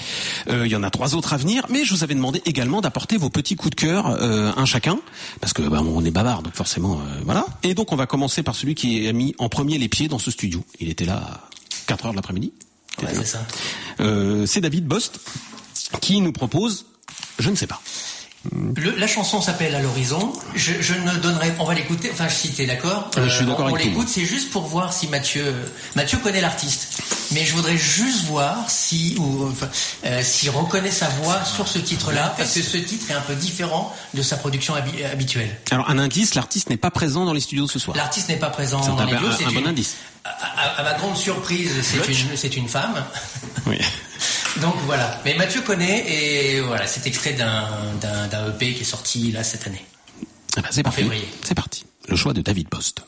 Euh, Il y en a trois autres à venir, mais je vous avais demandé également d'apporter vos petits coups de cœur, euh, un chacun, parce que bah, on est bavard, donc forcément euh, voilà. Et donc on va commencer par celui qui a mis en premier les pieds dans ce studio. Il était là à 4 heures de l'après-midi. Ouais, c'est ça. Euh, C'est David Bost qui nous propose, je ne sais pas. Le- la chanson s'appelle À l'horizon. Je, je ne donnerai, on va l'écouter. Enfin, si t'es d'accord. Euh, je suis d'accord on, on l'écoute, c'est juste pour voir si Mathieu, Mathieu connaît l'artiste. Mais je voudrais juste voir si, ou, enfin, euh, s'il reconnaît sa voix sur ce titre-là, parce que ce titre est un peu différent de sa production habi- habituelle. Alors un indice, l'artiste n'est pas présent dans les studios ce soir. L'artiste n'est pas présent C'est dans les un- duos. un c'est bon indice. À, à- à ma grande surprise, c'est une, c'est une femme. Oui. Donc voilà. Mais Mathieu connaît et voilà, c'est extrait d'un, EP qui est sorti là cette année. Ah bah, c'est parti. février. C'est parti. Le choix de David Bost.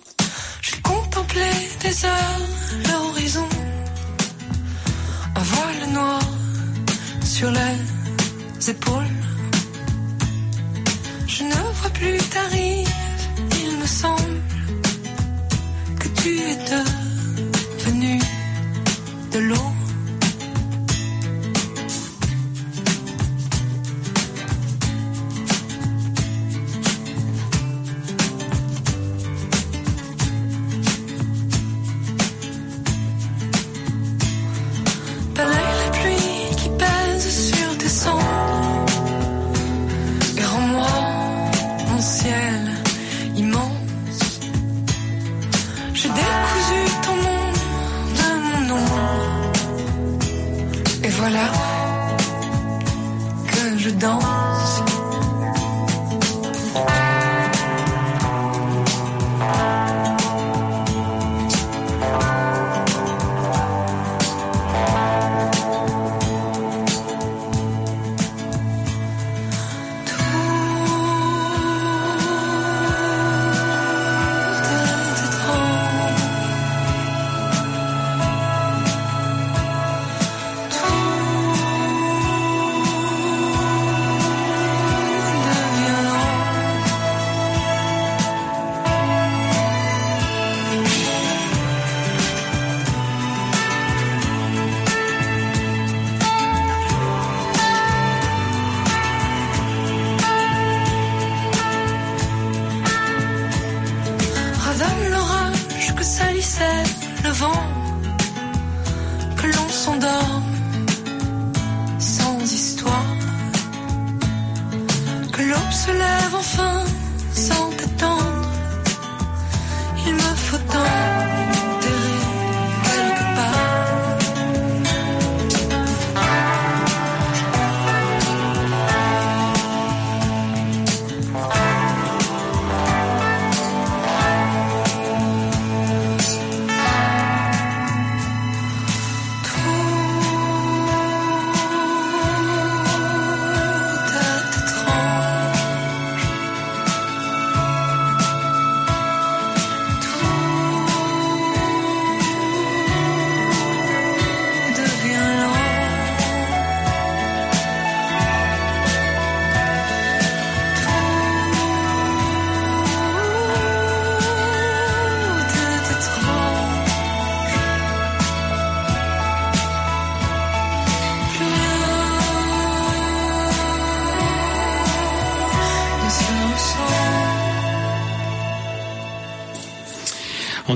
J'ai contemplé des heures l'horizon, un voile noir sur les épaules. Je ne vois plus ta rive, il me semble que tu es devenu de l'eau.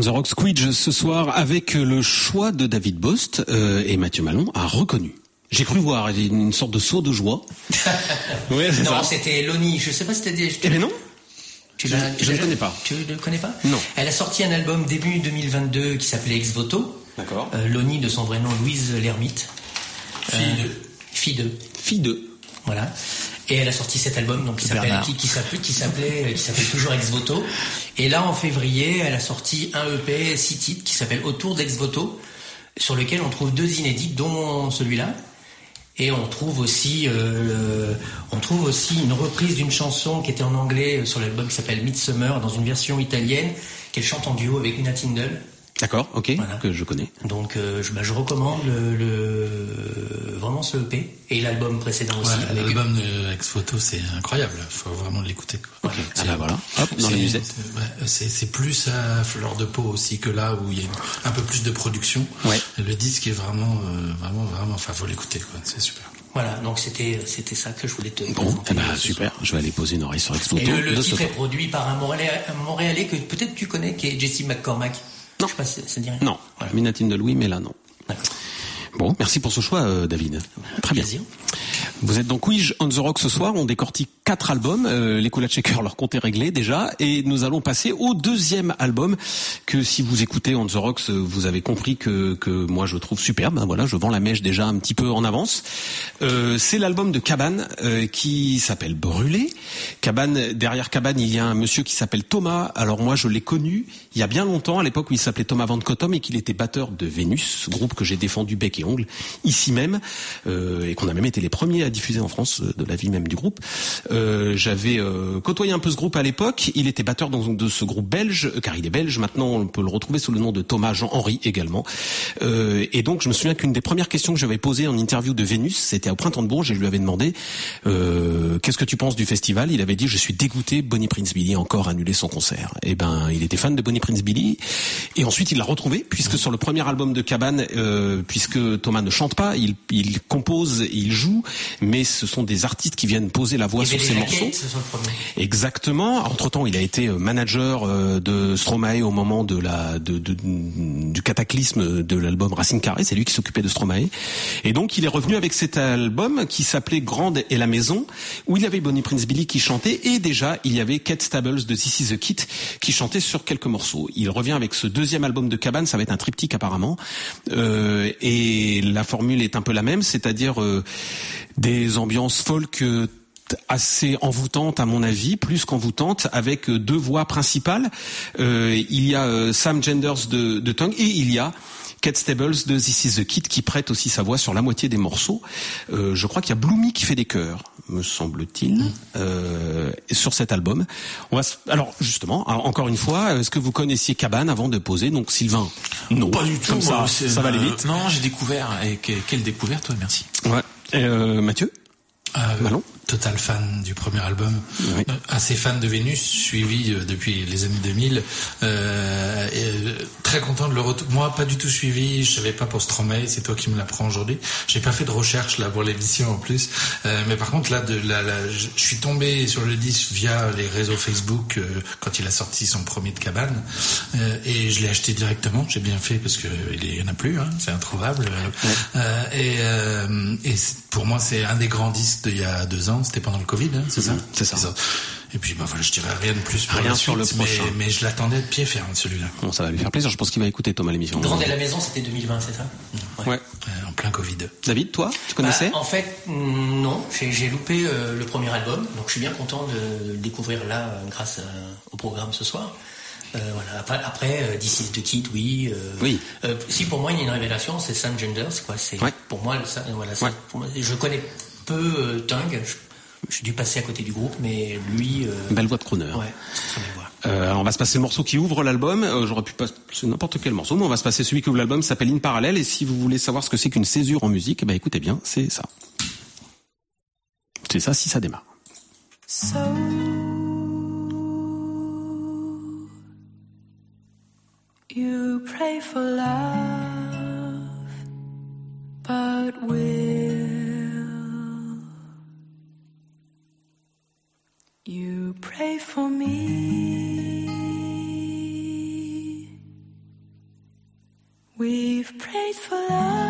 The Rock Squidge ce soir avec le choix de David Bost euh, et Mathieu Malon a reconnu. J'ai cru voir une sorte de saut de joie. ouais, Non, c'était Loni. Je sais pas si t'as dit. Eh ben non. Tu Je- je ne connais pas. Tu ne connais pas? Non. Elle a sorti un album début 2022 qui s'appelait Ex Voto. D'accord. Euh, Loni de son vrai nom Louise Lermite. Fille de- Fille de. Fille de. Voilà. Et elle a sorti cet album donc qui s'appelle qui, qui s'appelait qui s'appelle toujours Ex Voto. Et là en février, elle a sorti un EP six titres qui s'appelle Autour d'Ex Voto sur lequel on trouve deux inédits dont celui-là. Et on trouve aussi euh, on trouve aussi une reprise d'une chanson qui était en anglais sur l'album qui s'appelle Midsummer dans une version italienne qu'elle chante en duo avec Nina Tindall. D'accord, ok, Voilà. que je connais. Donc euh, je, bah, je recommande le, le- vraiment ce EP et l'album précédent aussi Ouais, avec L'album de Ex Photo, c'est incroyable. faut vraiment l'écouter. quoi. Ah C'est- bah voilà, hop, dans c'est- la musette. c'est- plus à fleur de peau aussi que là où il y a un peu plus de production. Ouais. Le disque est vraiment, euh, vraiment, vraiment. Enfin, faut l'écouter. quoi. C'est super. Voilà, donc c'était c'était ça que je voulais te Bon, eh ben, super. Je vais aller poser une oreille sur Ex soir. Photo Et le, le titre est produit par un Montréalais, un Montréalais que peut-être tu connais, qui est Jesse McCormack. Non. Je sais pas si ça dit rien. Non, Voilà. Minatine de Louis, mais là non. Bon, merci pour ce choix, euh, David. Très bien. Plaisir. Vous êtes dans Quiz on the Rock ce soir. On décortique quatre albums. Euh, les Cola Checker, leur compte est réglé déjà. Et nous allons passer au deuxième album que si vous écoutez on the Rocks, euh, vous avez compris que, que moi je trouve superbe. Hein, voilà, je vends la mèche déjà un petit peu en avance. Euh, c'est l'album de Cabane euh, qui s'appelle Brûlé. Cabane, derrière Cabane, il y a un monsieur qui s'appelle Thomas. Alors moi je l'ai connu il y a bien longtemps, à l'époque où il s'appelait Thomas Van Cottom et qu'il était batteur de Vénus, groupe que j'ai défendu bec et ongle ici même et qu'on a même été les premiers à diffuser en France euh, de la vie même du groupe. Euh, J'avais euh, côtoyé un peu ce groupe à l'époque. Il était batteur dans, de ce groupe belge, euh, car il est belge. Maintenant, on peut le retrouver sous le nom de Thomas Jean-Henri également. Euh, et donc, je me souviens qu'une des premières questions que j'avais posées en interview de Vénus, c'était au printemps de Bourges, et je lui avais demandé euh, qu'est-ce que tu penses du festival? Il avait dit je suis dégoûté, Bonnie Prince Billy a encore annulé son concert. Et ben, il était fan de Bonnie Prince Billy, et ensuite il l'a retrouvé puisque sur le premier album de Cabane, puisque Thomas ne chante pas, il, il compose, il joue, mais ce sont des artistes qui viennent poser la voix sur des morceaux. ce. Exactement. Entre temps, il a été euh, manager euh, de Stromae au moment de la de, de- du cataclysme de l'album Racine Carré. C'est lui qui s'occupait de Stromae. Et donc, il est revenu avec cet album qui s'appelait Grande et la Maison, où il y avait Bonnie Prince Billy qui chantait et déjà il y avait Kate Stables de This Is the Kit qui chantait sur quelques morceaux. Il revient avec ce deuxième album de Cabane. Ça va être un triptyque apparemment. Euh, et la formule est un peu la même, c'est-à-dire euh, des ambiances folk. euh, assez envoûtante à mon avis, plus qu'envoûtante, avec euh, deux voix principales. Euh, il y a euh, Sam Genders de, de Tongue et il y a Kate Stables de This Is the Kid qui prête aussi sa voix sur la moitié des morceaux. Euh, je crois qu'il y a Bloomy qui fait des chœurs, me semble-t-il, euh, sur cet album. On va alors justement, encore une fois, est-ce que vous connaissiez Cabane avant de poser Donc Sylvain, non, Pas du tout. Comme ça, ça va aller vite. Non, j'ai découvert. Et que- quelle découverte, ouais, merci. Ouais. Euh, Mathieu? Euh, Malon Total fan du premier album. Oui. Assez fan de Vénus, suivi euh, depuis les années 2000. Euh, et, euh, très content de le retour. Moi, pas du tout suivi. Je savais pas pour Stromae. C'est toi qui me l'apprends aujourd'hui. J'ai pas fait de recherche là pour l'émission en plus. Euh, mais par contre là, de, je suis tombé sur le disque via les réseaux Facebook euh, quand il a sorti son premier de cabane. Et je l'ai acheté directement. J'ai bien fait parce que il y en a plus. Hein, c'est introuvable. Et et pour moi, c'est un des grands disques d'il y a deux ans. C'était pendant le Covid, hein, c'est ça c'est ça. Et puis bah voilà, je dirais rien de plus pour Rien la sur le suite, prochain. mais je l'attendais de pied ferme celui-là. Bon, ça va lui faire plaisir. Je pense qu'il va écouter Thomas l'émission. Grande et la maison, c'était 2020, c'est ça Ouais. Euh, en plein Covid. David, toi, tu connaissais Bah, En fait, mm, non. J'ai loupé euh, le premier album, donc je suis bien content de le découvrir là euh, grâce à- au programme ce soir. Euh, voilà. Après, après euh, This is the Kid, oui. euh, Oui. euh, si pour moi il y a une révélation, c'est Sam Genders, quoi. C'est Ouais. pour moi, ça, voilà, ça, Ouais. pour moi, je connais peu euh, Tung. Je- J'ai dû passer à côté du groupe, mais lui, euh, Belle voix de crooner. ouais, c'est très belle voix. Euh, alors on va se passer le morceau qui ouvre l'album. Euh, J'aurais pu passer n'importe quel morceau, mais on va se passer celui qui ouvre l'album. ça S'appelle In Parallel. Et si vous voulez savoir ce que c'est qu'une césure en musique, ben écoutez bien, c'est ça. C'est ça si ça démarre. So you pray for love, but will for me. We've prayed for love.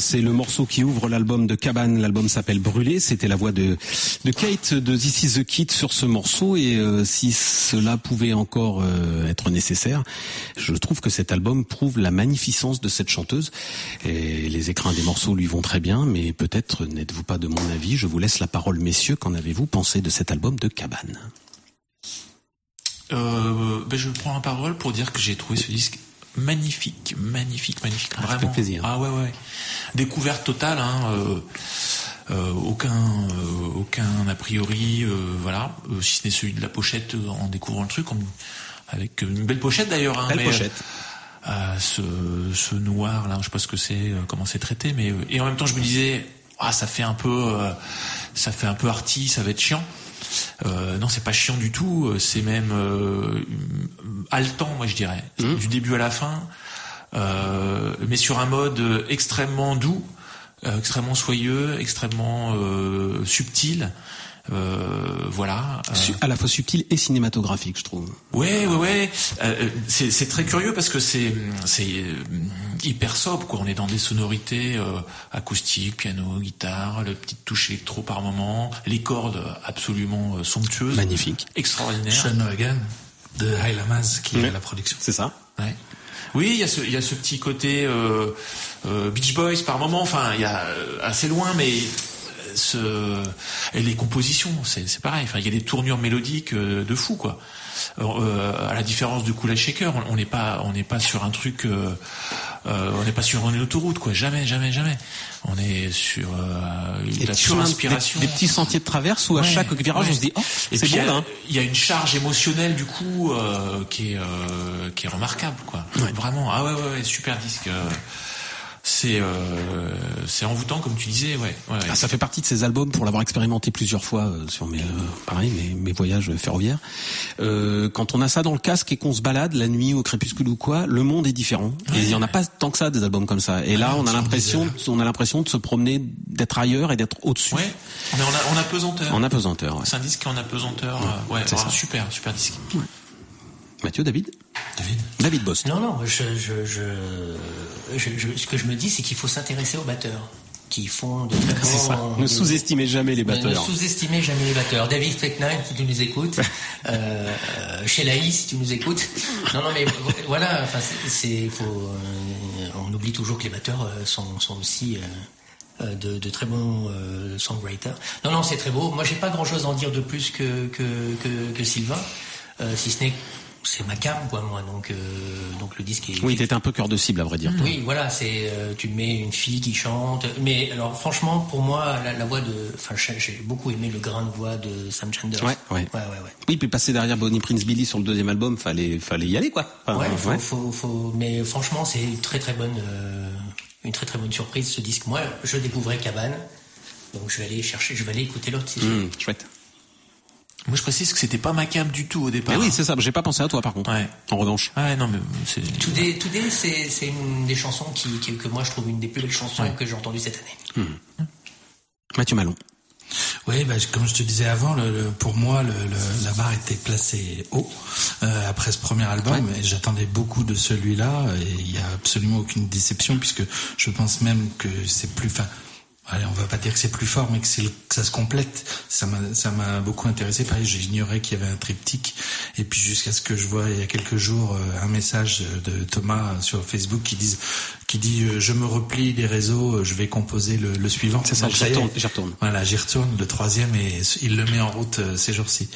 C'est le morceau qui ouvre l'album de Cabane. L'album s'appelle Brûlé. C'était la voix de, de Kate de This Is the Kid sur ce morceau. Et euh, si cela pouvait encore euh, être nécessaire, je trouve que cet album prouve la magnificence de cette chanteuse. Et les écrins des morceaux lui vont très bien, mais peut-être n'êtes-vous pas de mon avis. Je vous laisse la parole, messieurs. Qu'en avez-vous pensé de cet album de Cabane? Euh, ben je prends la parole pour dire que j'ai trouvé ce disque magnifique, magnifique, magnifique. Ah, Vraiment. plaisir. Ah ouais, ouais. Découverte totale. Hein, euh, euh, aucun, euh, aucun a priori, euh, voilà. Euh, si ce n'est celui de la pochette euh, en découvrant le truc, avec une belle pochette d'ailleurs. Hein, Belle mais, pochette. ce, ce noir là, je sais pas ce que c'est, euh, comment c'est traité, mais euh, et en même temps je me disais, ah ça fait un peu, euh, ça fait un peu arty, ça va être chiant. Euh, non, c'est pas chiant du tout. euh, C'est même euh, haletant, moi je dirais, du début à la fin, euh, mais sur un mode extrêmement doux, euh, extrêmement soyeux, extrêmement euh, subtil. Euh, voilà. Euh, À la fois subtil et cinématographique, je trouve. Ouais, ouais, ouais. Euh, c'est très curieux parce que c'est hyper sobre. Quoi. On est dans des sonorités euh, acoustiques, piano, guitare, le petit touche électro par moment, les cordes absolument euh, somptueuses, Magnifique. extraordinaires. Sean Hogan. de High Lamas qui est à la production. C'est ça. Ouais. Oui, il y a ce, il y a ce petit côté euh, euh, Beach Boys par moment. Enfin, il y a assez loin, mais ce et les compositions, c'est c'est pareil. Enfin, il y a des tournures mélodiques euh, de fou, quoi. Euh, à la différence de Kula Shaker, on n'est pas, on n'est pas sur un truc, euh, euh, on n'est pas sur une autoroute, quoi. Jamais, jamais, jamais. On est sur euh, une la pure inspiration. des, des petits sentiers de traverse où à chaque virage ouais. on se dit oh c'est bon il y a- là. hein. Il y a une charge émotionnelle du coup euh, qui est euh, qui est remarquable quoi. Vraiment ah ouais ouais, ouais super disque. Euh, c'est euh, c'est envoûtant comme tu disais ouais. ouais, ouais. Ah, ça fait partie de ces albums pour l'avoir expérimenté plusieurs fois euh, sur mes euh, pareil mes, mes voyages ferroviaires. Euh, quand on a ça dans le casque et qu'on se balade la nuit au crépuscule ou quoi, le monde est différent. Et il y en a pas tant que ça des albums comme ça. Et là, on a l'impression, on a l'impression de se promener, d'être ailleurs et d'être au-dessus. Ouais. On est en, a- en apesanteur. En apesanteur. ouais. C'est un disque en apesanteur. euh, Ouais, c'est vraiment ça. super super disque. Mathieu, David, David David Bost. Non, non, je, je, je, je- je- ce que je me dis, c'est qu'il faut s'intéresser aux batteurs qui font de très bons. C'est ça. Ne de- sous-estimez jamais les Ne- Ne batteurs. sous-estimez jamais les batteurs. David Flecknine, si tu nous écoutes. euh, chez Laïs, si tu nous écoutes. Non, non, mais voilà. Enfin, c'est, c'est- faut. euh, on oublie toujours que les batteurs euh, sont, sont aussi. euh, de, de très bons euh, songwriters. Non, non, c'est très beau. Moi, j'ai pas grand-chose à en dire de plus que que, que, que Sylvain, euh, si ce n'est c'est ma cam, quoi, moi. Donc, euh, donc le disque est. Oui, t'étais un peu cœur de cible à vrai dire. Oui, voilà, c'est euh, tu mets une fille qui chante. Mais alors, franchement, pour moi, la, la voix de, enfin, j'ai beaucoup aimé le grain de voix de Sam Chandler. Ouais, ouais. ouais, ouais. ouais. Oui, puis passer derrière Bonnie Prince Billy sur le deuxième album, fallait fallait y aller quoi. Enfin, Ouais, faut, ouais. faut, faut- mais franchement, c'est une très très bonne, euh, une très très bonne surprise ce disque. Moi, je découvrais Cabane, donc je vais aller chercher, je vais aller écouter l'autre. Hum, chouette. Moi je précise que c'était pas ma cam du tout au départ. Mais oui, c'est ça. J'ai pas pensé à toi par contre. Ouais. En revanche. Ouais non mais c'est. Today, Today, c'est c'est une des chansons qui, qui- que moi je trouve une des plus belles chansons Ouais. que j'ai entendues cette année. Mathieu Malon. Oui, bah, comme je te disais avant, le, le- pour moi, le, le- la barre était placée haut euh, après ce premier album. Et j'attendais beaucoup de celui-là. Et il n'y a absolument aucune déception puisque je pense même que c'est plus. Enfin, allez, on va pas dire que c'est plus fort, mais que, c'est le- que ça se complète. Ça m'a, ça m'a beaucoup intéressé. Pareil, j'ignorais qu'il y avait un triptyque. Et puis jusqu'à ce que je vois il y a quelques jours euh, un message de Thomas sur Facebook qui dit, qui dit, euh, je me replie des réseaux, euh, je vais composer le, le suivant. C'est ça, j'y retourne, j'y retourne. Voilà, j'y retourne, le troisième, et il le met en route ces jours-ci.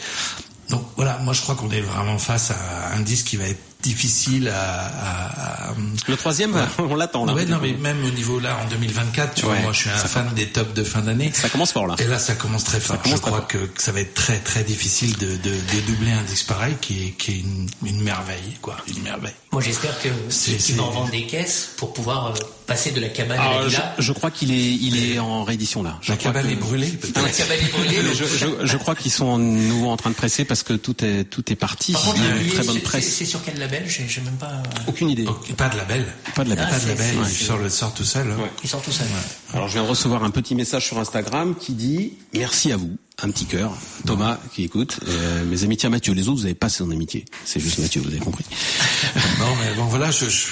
Donc voilà, moi je crois qu'on est vraiment face à un disque qui va être difficile à... à- à- Le troisième, on l'attend là. Ouais, non, mais même au niveau là, en 2024, tu Ouais, vois, moi je suis un fan des tops de fin d'année. Ça commence fort là. Et là, ça commence très fort. commence je crois que, que ça va être très très difficile de, de, de doubler un disque pareil, qui est, qui est une, une merveille, quoi, une merveille. Moi, j'espère que C'est- qu'ils vont c'est- vendre des caisses pour pouvoir euh, passer de la cabane à Ah, la je, villa. je crois qu'il est, il est en réédition là. Je La cabane que- est brûlée, peut-être. La cabane est brûlée. Je, je, je crois qu'ils sont en nouveau en train de presser parce que tout est tout est parti. Par contre, il y a il une très bonne presse. C'est c'est sur quel label? J'ai j'ai même pas. euh, Aucune idée. Pas de label. Pas de la Ah, Pas de label, c'est- il sort, le sort tout seul. hein. Il sort tout seul. Alors je viens de recevoir un petit message sur Instagram qui dit merci à vous, un petit cœur. Thomas qui écoute. Euh, mes amitiés à Mathieu. Les autres vous avez pas son amitié. C'est juste Mathieu, vous avez compris. Non, mais bon, voilà, je, je,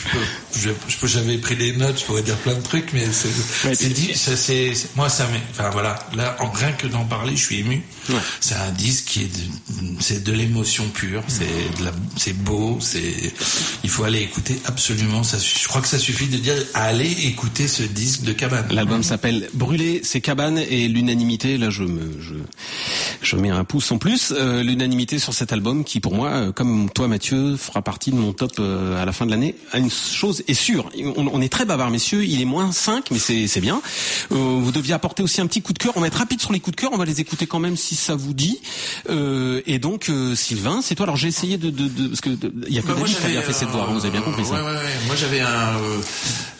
je, j'avais pris des notes, je pourrais dire plein de trucs, mais c'est, Ouais, c'est dit, ça, c'est, c'est- moi, ça m'est, enfin voilà, là, en rien que d'en parler, je suis ému. Ouais. C'est un disque qui est de, c'est de l'émotion pure, c'est de la, c'est beau, c'est, il faut aller écouter absolument, ça, je crois que ça suffit de dire, allez écouter ce disque de cabane. L'album s'appelle Brûler ses cabanes et l'unanimité. Là, je me, je, je mets un pouce en plus. Euh, l'unanimité sur cet album qui, pour moi, euh, comme toi, Mathieu, fera partie de mon top euh, à la fin de l'année. Une chose est sûre, on, on est très bavard, messieurs. Il est moins 5, mais c'est, bien. Euh, vous deviez apporter aussi un petit coup de cœur. On va être rapide sur les coups de cœur. On va les écouter quand même si ça vous dit. Euh, et donc, Sylvain, c'est toi. Alors, j'ai essayé de, de, de parce que il y a que Bah, moi, David qui a bien fait ses devoirs. hein, vous avez bien compris ça. Ouais, ouais, ouais. Moi, j'avais un,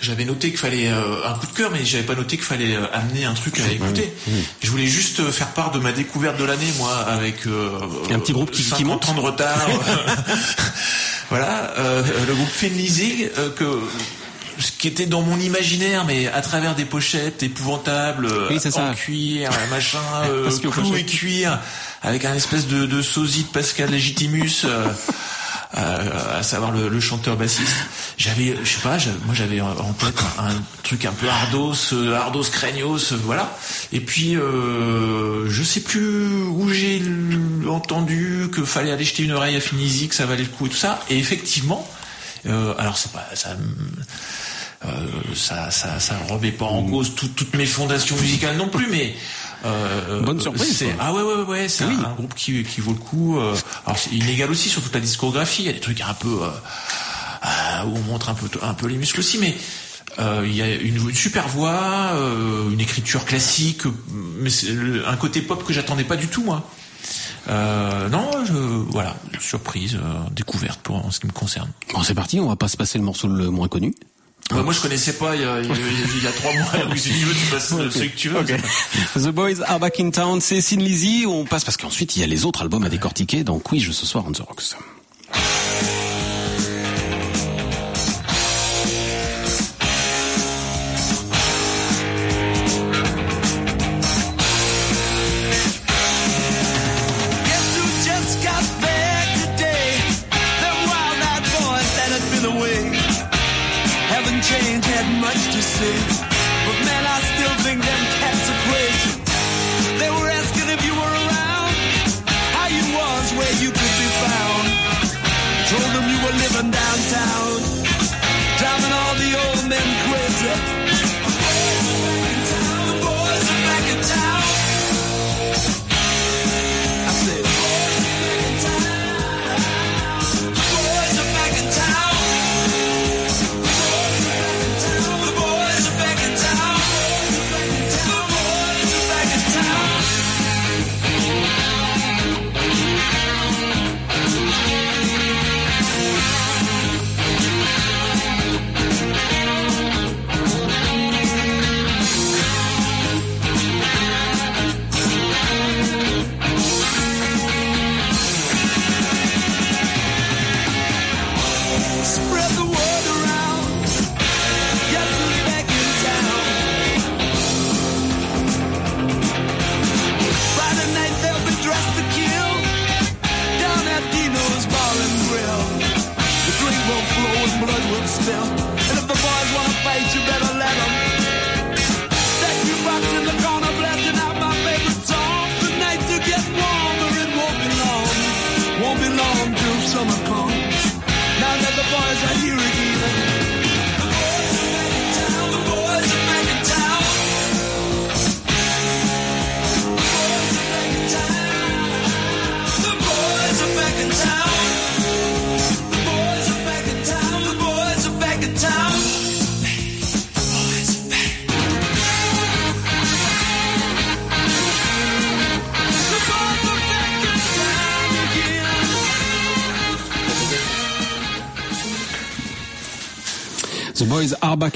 j'avais noté qu'il fallait un coup de cœur, mais j'avais pas noté qu'il fallait amener un truc à écouter. Je voulais juste faire part de ma découverte de l'année, moi, avec euh, Un petit groupe qui- qui 50 monte. ans de retard. voilà, euh, le groupe Finlizig, euh, que ce qui était dans mon imaginaire, mais à travers des pochettes épouvantables, Oui, c'est ça. en cuir, machin, euh, clous et cuir, avec un espèce de, de sosie de Pascal Legitimus. Euh, euh, à savoir le, le chanteur bassiste. J'avais, je sais pas, moi j'avais en tête un, un truc un peu ardos, euh, ardos craignos, euh, voilà. Et puis euh, je sais plus où j'ai entendu que fallait aller jeter une oreille à Finisi, que ça valait le coup et tout ça. Et effectivement, euh, alors c'est pas ça. euh, ça, ça, ça remet pas en cause tout- toutes mes fondations musicales non plus, mais euh, Bonne surprise. Ah ouais, ouais, ouais, ouais, c'est Oui. un, un groupe qui, qui vaut le coup. euh, alors c'est inégal aussi sur toute la discographie. Il y a des trucs un peu euh, euh, où on montre un peu, un peu les muscles aussi, mais euh, il y a une, une super voix, euh, une écriture classique, mais c'est le- un côté pop que j'attendais pas du tout moi. Euh, non, je, voilà, surprise, euh, découverte pour en ce qui me concerne. Bon, c'est parti, on va pas se passer le morceau le moins connu. Ouais, moi je connaissais pas il y a, il y a- il y a trois mois. Donc si tu veux, tu passes celui que tu veux. The Boys Are Back in Town, c'est Sin Lizzy. On passe parce qu'ensuite il y a les autres albums à décortiquer dans Quiz ce soir on the Rocks.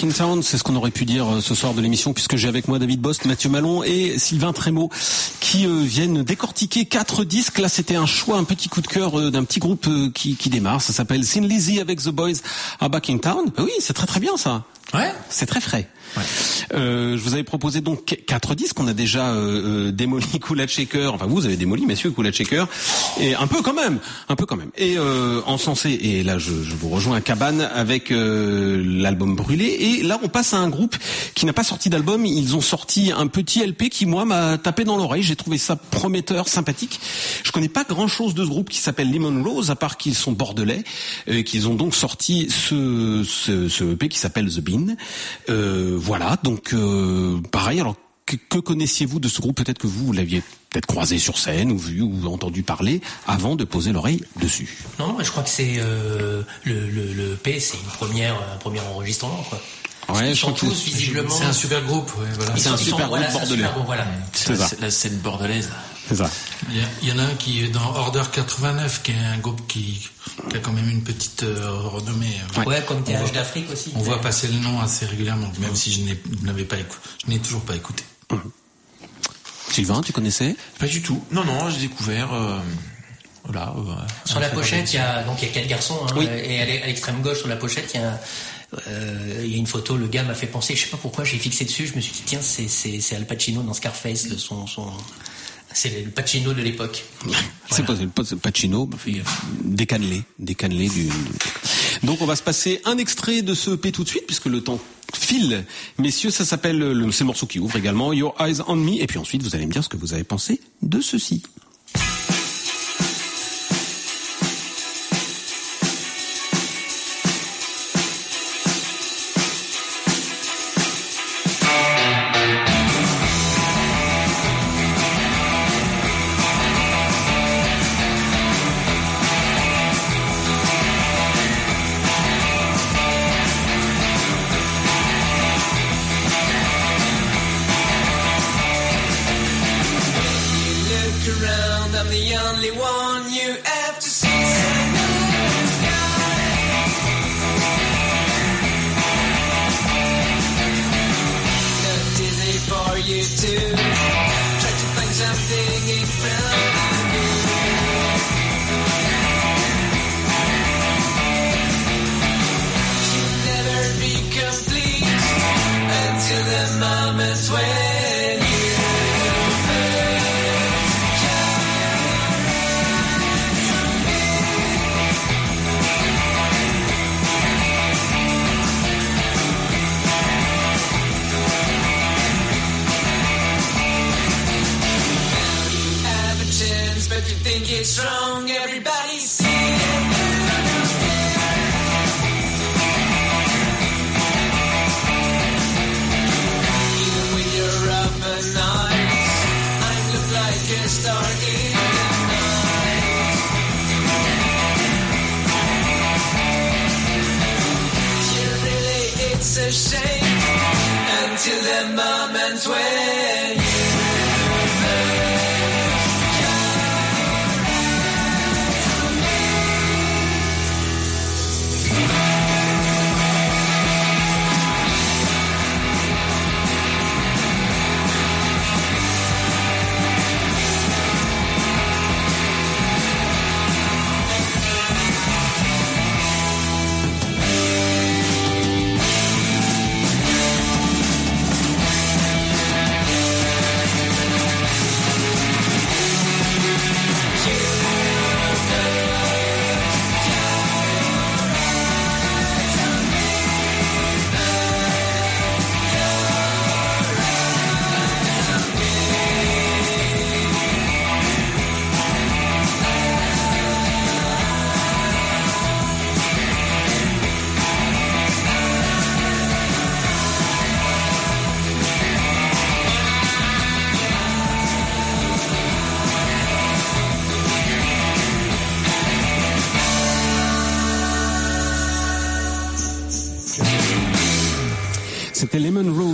Town, c'est ce qu'on aurait pu dire euh, ce soir de l'émission puisque j'ai avec moi David Bost, Mathieu Malon et Sylvain Trémaud qui euh, viennent décortiquer quatre disques. Là, c'était un choix, un petit coup de cœur euh, d'un petit groupe qui, qui démarre. Ça s'appelle Sin Lizzy avec The Boys Are Back in Town. Bah oui, c'est très très bien ça. Ouais. C'est très frais. Euh, je vous avais proposé donc qu- quatre disques. On a déjà euh, euh, démoli Kula Shaker. Enfin, vous avez démoli, messieurs, Kula Shaker. Et un peu quand même, un peu quand même. Et euh, encensé. Et là, je, je vous rejoins à Cabane avec euh, l'album Brûlé. Et là, on passe à un groupe qui n'a pas sorti d'album. Ils ont sorti un petit LP qui, moi, m'a tapé dans l'oreille. J'ai trouvé ça prometteur, sympathique. Je connais pas grand-chose de ce groupe qui s'appelle Lemon Rose, à part qu'ils sont bordelais, euh, qu'ils ont donc sorti ce, ce, ce EP qui s'appelle The Bean. Euh, voilà, donc euh, pareil. Alors que, que connaissiez-vous de ce groupe? Peut-être que vous, vous l'aviez peut-être croisé sur scène ou vu ou entendu parler avant de poser l'oreille dessus. Non, moi, je crois que c'est euh, le, le, le P, c'est une première, un premier enregistrement, quoi. Ouais, Ils sont tous visiblement. C'est un super groupe, ouais, voilà. ils c'est un super groupe bordelais. voilà. C'est la scène bordelaise. C'est ça. Il y, a- il y en a un qui est dans Order 89, qui est un groupe qui, qui a quand même une petite euh, renommée. Ouais, comme On TH voit- d'Afrique aussi. On voit passer le nom assez régulièrement, même si je n'avais pas écouté. Je n'ai toujours pas écouté. Sylvain, tu connaissais? Pas du tout. Non, non, j'ai découvert. Euh, voilà. euh, Sur la pochette, il y a donc il y a quatre garçons, hein, Oui. et à l'e- à l'extrême gauche sur la pochette, il y a euh, il y a une photo. Le gars m'a fait penser, je sais pas pourquoi, j'ai fixé dessus. Je me suis dit tiens, c'est c'est c'est Al Pacino dans Scarface, le son son C'est le Pacino de l'époque. C'est pas, c'est pas c'est Pacino, décannelé, décannelé du. Donc on va se passer un extrait de ce EP tout de suite puisque le temps file. Messieurs, ça s'appelle le, c'est le morceau qui ouvre également Your Eyes on Me et puis ensuite vous allez me dire ce que vous avez pensé de ceci.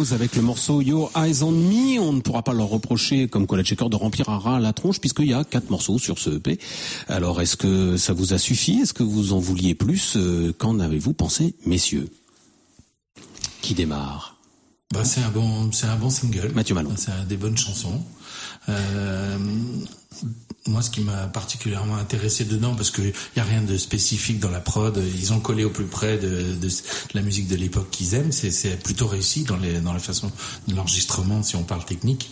Rose avec le morceau Your Eyes on Me. On ne pourra pas leur reprocher, comme Cola Checker, de remplir un rat à la tronche puisqu'il y a quatre morceaux sur ce EP. Alors, est-ce que ça vous a suffi? Est-ce que vous en vouliez plus? Euh, Qu'en avez-vous pensé, messieurs? Qui démarre? Bah, c'est un bon, un bon single. Mathieu Malon. C'est des bonnes chansons. Euh, moi, ce qui m'a particulièrement intéressé dedans, parce qu'il y a rien de spécifique dans la prod, ils ont collé au plus près de, de- de la musique de l'époque qu'ils aiment. C'est, plutôt réussi dans, les, dans la façon de l'enregistrement, si on parle technique.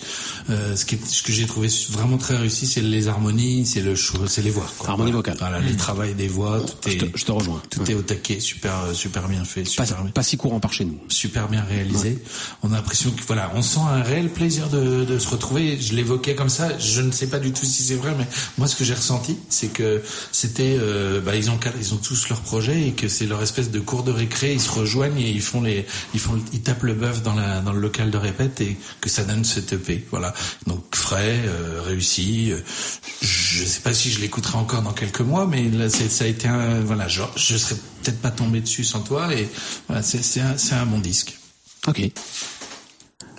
Euh, ce, qui est- ce que j'ai trouvé vraiment très réussi, c'est les harmonies, c'est le c'est les voix. Quoi. Harmonie vocale. Voilà, les travails des voix, tout je est, te, je te rejoins. tout est au taquet, super, super bien fait, Pas, bien pas si courant par chez nous. super bien réalisé. On a l'impression que voilà, on sent un réel plaisir de, de se retrouver. Je l'évoquais comme ça. Je ne sais pas du tout si c'est vrai, mais moi ce que j'ai ressenti, c'est que c'était, euh, bah, ils ont tous leur projet et que c'est leur espèce de cours de récré. Ils se rejoignent et ils font les, ils font, ils tapent le bœuf dans le local de répète et que ça donne ce EP. Voilà. Donc frais, euh, réussi. Je sais pas si je l'écouterai encore dans quelques mois, mais là ça a été un, voilà, genre, je serais peut-être pas tombé dessus sans toi et voilà, c'est, c'est un, c'est un bon disque. Ok.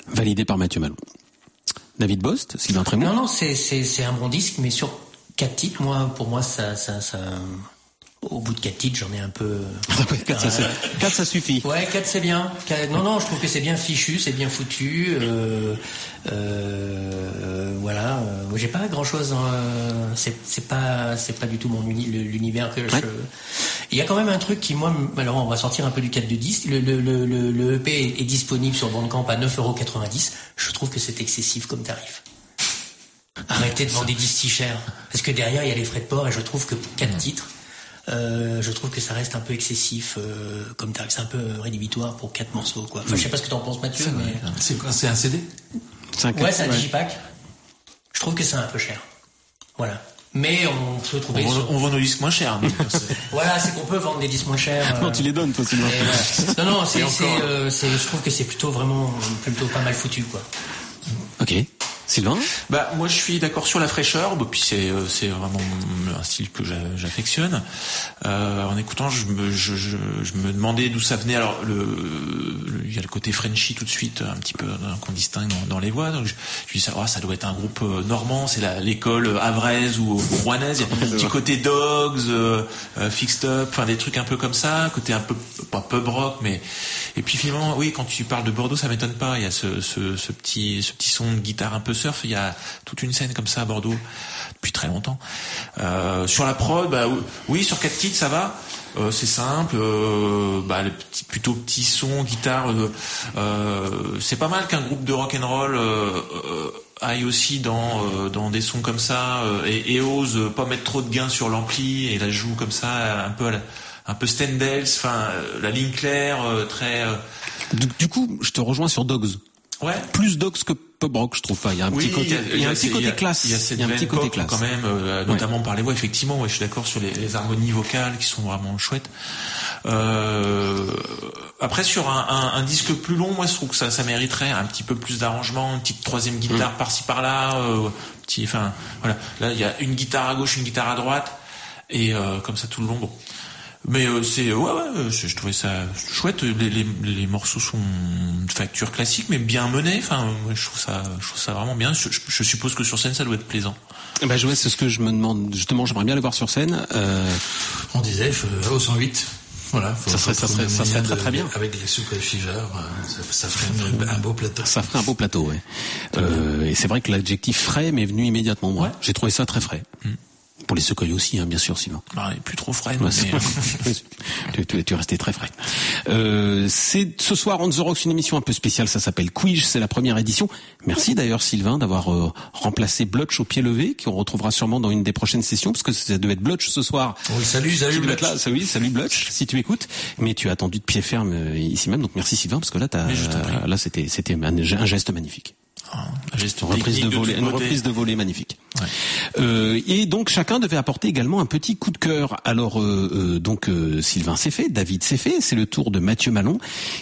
Validé par Mathieu Malon. David Bost, Sylvain Trémont. Non, non, c'est, un bon disque, mais sur quatre titres, moi, pour moi, ça, ça, ça, au bout de quatre titres, j'en ai un peu. 4, ça, Euh, quatre, ça suffit. Ouais, 4 c'est bien. Quatre- Non, non, je trouve que c'est bien fichu, c'est bien foutu. Euh, euh, voilà, Euh, moi j'ai pas grand chose. c'est c'est pas c'est pas du tout mon uni- l'univers que je. Ouais. Il y a quand même un truc qui moi, alors on va sortir un peu du cadre du disque. Le, le, le, le, le EP est, est disponible sur Bandcamp à 9,90€. Je trouve que c'est excessif comme tarif. arrêtez de vendre des disques si chers. Parce que derrière, il y a les frais de port et je trouve que pour quatre titres, euh, je trouve que ça reste un peu excessif euh, comme tarif. C'est un peu rédhibitoire pour quatre morceaux. Quoi. Enfin, je sais pas ce que t'en penses, Mathieu, mais C'est quoi C'est un CD C'est un ouais, c'est un ouais. digipack. Je trouve que c'est un peu cher. Voilà. Mais on peut On trouver. sur- on vend nos disques moins cher. donc, c'est- Voilà, c'est qu'on peut vendre des disques moins chers. Non, euh, tu les donnes, toi, et voilà. Non, non, c'est, Et c'est, encore. euh, c'est- je trouve que c'est plutôt vraiment plutôt pas mal foutu, quoi. Ok. Sylvain Bah moi je suis d'accord sur la fraîcheur, puis c'est euh, c'est vraiment un style que j'a- j'affectionne. Euh, en écoutant, je me je, je, je me demandais d'où ça venait. Alors le le- il y a le côté Frenchy tout de suite, un petit peu qu'on distingue dans, dans les voix. Donc je, me dis ça, oh, ça doit être un groupe euh, normand, c'est la- l'école havraise ou, ou rouennaise. Il y a un petit côté Dogs, euh, euh, Fixed Up, enfin des trucs un peu comme ça, côté un peu pas pub rock, mais et puis finalement oui quand tu parles de Bordeaux, ça m'étonne pas. Il y a ce, ce, ce petit ce petit son de guitare un peu surf. Il y a toute une scène comme ça à Bordeaux depuis très longtemps. Euh, sur la prod, bah oui, sur quatre titres ça va. Euh, c'est simple, euh, bah, plutôt petit son, guitare. c'est pas mal qu'un groupe de rock and roll aille aussi dans des sons comme ça et, ose pas mettre trop de gains sur l'ampli et la joue comme ça un peu la- un peu enfin la ligne claire, très du coup, je te rejoins sur Dogs. Ouais. Plus Dogs que pub rock, je trouve pas. Il y a un petit côté, il y a un petit il côté y a- classe. Il y a cette un petit côté classe. quand même, euh, notamment par les voix. Effectivement, ouais, je suis d'accord sur les, les harmonies vocales qui sont vraiment chouettes. Euh, après, sur un, un, un disque plus long, moi, je trouve que ça, ça mériterait un petit peu plus d'arrangement, une petite troisième guitare Mm. par-ci par-là. Euh, petit, enfin, voilà. Là, il y a une guitare à gauche, une guitare à droite, et euh, comme ça tout le long. Bon. Mais euh, c'est ouais ouais, euh, je, je trouvais ça chouette. Les, les, les morceaux sont de facture classique, mais bien menés. Enfin, je trouve ça, je trouve ça vraiment bien. Je, suppose que sur scène, ça doit être plaisant. Bah, ouais, c'est ce que je me demande. Justement, j'aimerais bien les voir sur scène. Euh, On disait euh, au 108. Voilà, faut- Ça serait- ça serait- ça serait très, très bien. Avec les Super Fever, ça, ça ferait une- un beau plateau. ça ferait un beau plateau, ouais. Euh, et c'est vrai que l'adjectif frais m'est venu immédiatement. Moi, Ouais. j'ai trouvé ça très frais. Pour les secoils aussi, hein, bien sûr, Sylvain. Il est plus trop frais, Ouais, mais, euh, tu, tu, tu es resté très frais. Euh, c'est ce soir On the Rocks une émission un peu spéciale, ça s'appelle Quiz, c'est la première édition. Merci d'ailleurs Sylvain d'avoir euh, remplacé Blotch au pied levé, qu'on retrouvera sûrement dans une des prochaines sessions, parce que ça devait être Blotch ce soir. Oui, salut, salut, Qui Blotch. là, oui, salut Blotch, si tu écoutes. Mais tu as attendu de pied ferme euh, ici même, donc merci Sylvain, parce que là, prie. là, c'était, c'était un geste magnifique. Geste Une reprise de une reprise volée magnifique. Ouais. Euh, et donc chacun devait apporter également un petit coup de cœur. Alors euh, euh, donc euh, Sylvain s'est fait, David s'est fait, c'est le tour de Mathieu Malon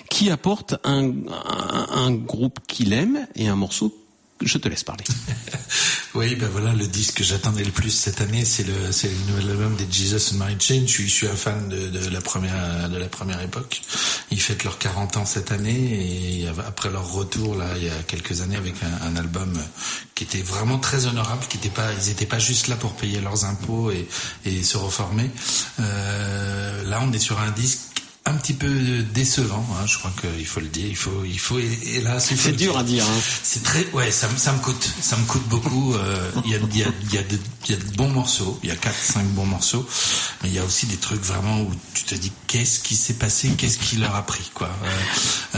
qui apporte un, un, un groupe qu'il aime et un morceau. Je te laisse parler. Oui, ben voilà, le disque que j'attendais le plus cette année, c'est le, nouvel album des Jesus and Mary Chain. Je suis, un fan de, la première, de la première époque. Ils fêtent leurs 40 ans cette année et après leur retour, là, il y a quelques années, avec un, album qui était vraiment très honorable, qui était pas, ils étaient pas juste là pour payer leurs impôts et, et se reformer. Euh, là, on est sur un disque un petit peu décevant, hein, je crois qu'il faut le dire, il faut, il faut, faut C'est dur à dire. Hein. c'est très, ouais, ça, me- ça me coûte, ça me coûte beaucoup. euh, Il y a, y a, y a de, y a de bons morceaux, il y a quatre, cinq bons morceaux, mais il y a aussi des trucs vraiment où tu te dis qu'est-ce qui s'est passé, qu'est-ce qui leur a pris, quoi? Euh,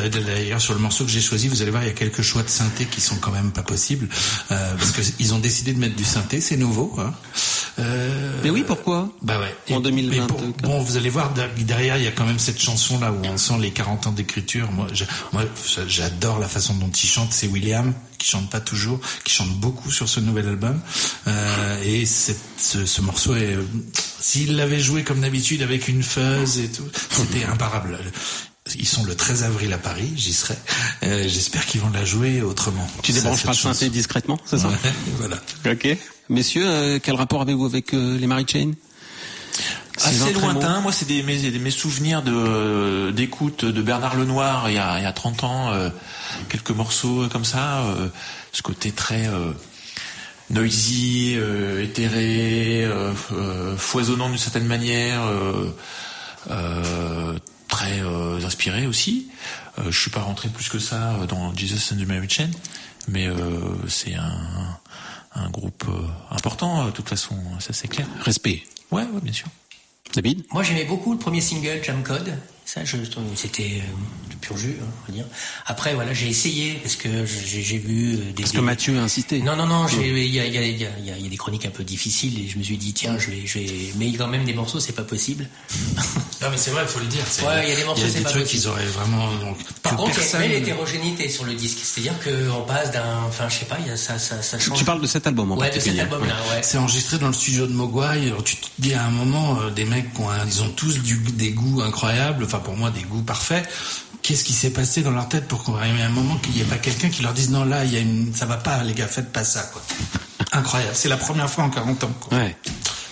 euh, D'ailleurs, sur le morceau que j'ai choisi, vous allez voir, il y a quelques choix de synthé qui sont quand même pas possibles, parce que ils ont décidé de mettre du synthé, c'est nouveau. Hein. Mais oui, pourquoi? bah ouais. En Et- 2020, mais pour- euh, bon, vous allez voir der- derrière, il y a quand même cette chanson là où on sent les 40 ans d'écriture. Moi, j'adore la façon dont il chante. C'est William qui chante pas toujours, qui chante beaucoup sur ce nouvel album. Euh, et cette- ce, ce morceau est, s'il l'avait joué comme d'habitude avec une fuzz et tout, c'était imparable. Ils sont le 13 avril à Paris, j'y serai. Euh, J'espère qu'ils vont la jouer autrement. Tu débranches pas le synthé discrètement, c'est ça? Ouais, voilà. Ok. Messieurs, euh, quel rapport avez-vous avec les Mary Chain? Assez lointain. Moi, c'est des, mes, des- mes souvenirs de d'écoute de Bernard Lenoir il y a, il y a 30 ans. euh, quelques morceaux comme ça. euh, ce côté très euh, noisy, euh, éthéré, euh, euh, foisonnant d'une certaine manière, euh, euh, très euh, inspiré aussi. Euh, je suis pas rentré plus que ça euh, dans Jesus and the Mary Chain, mais euh, c'est un, un groupe euh, important. euh, De toute façon, ça c'est clair. Respect. Ouais, ouais, bien sûr. Moi, j'aimais beaucoup le premier single, Jam Code. Ça, je, c'était euh, du pur jus, hein, on va dire. Après, voilà, j'ai essayé parce que j'ai j'ai vu euh, des. Parce que Mathieu a insisté. Non, non, non. Il y a, il y, a, il y, a, il y a- il y a des chroniques un peu difficiles et je me suis dit tiens, je vais, je vais. Mais quand même des morceaux, c'est pas possible. Non, mais c'est vrai, il faut le dire. c'est- Ouais, il y a des morceaux, c'est des pas trucs possible. qu'ils auraient vraiment. Donc, Par contre, il y a personne- une hétérogénéité sur le disque. C'est-à-dire qu'on passe d'un, enfin, je sais pas, il y a ça, ça, ça change. Tu parles de cet album en Ouais, de cet album-là, ouais. C'est enregistré dans le studio de Mogwai. Alors tu te dis à un moment, euh, des mecs qui ont, un- ils ont tous du, des goûts incroyables. Enfin pour moi, des goûts parfaits. Qu'est-ce qui s'est passé dans leur tête pour qu'on arrive à un moment qu'il n'y ait pas quelqu'un qui leur dise non là, il y a une, ça va pas les gars, faites pas ça quoi. Incroyable. C'est la première fois en 40 ans. quoi. Ouais.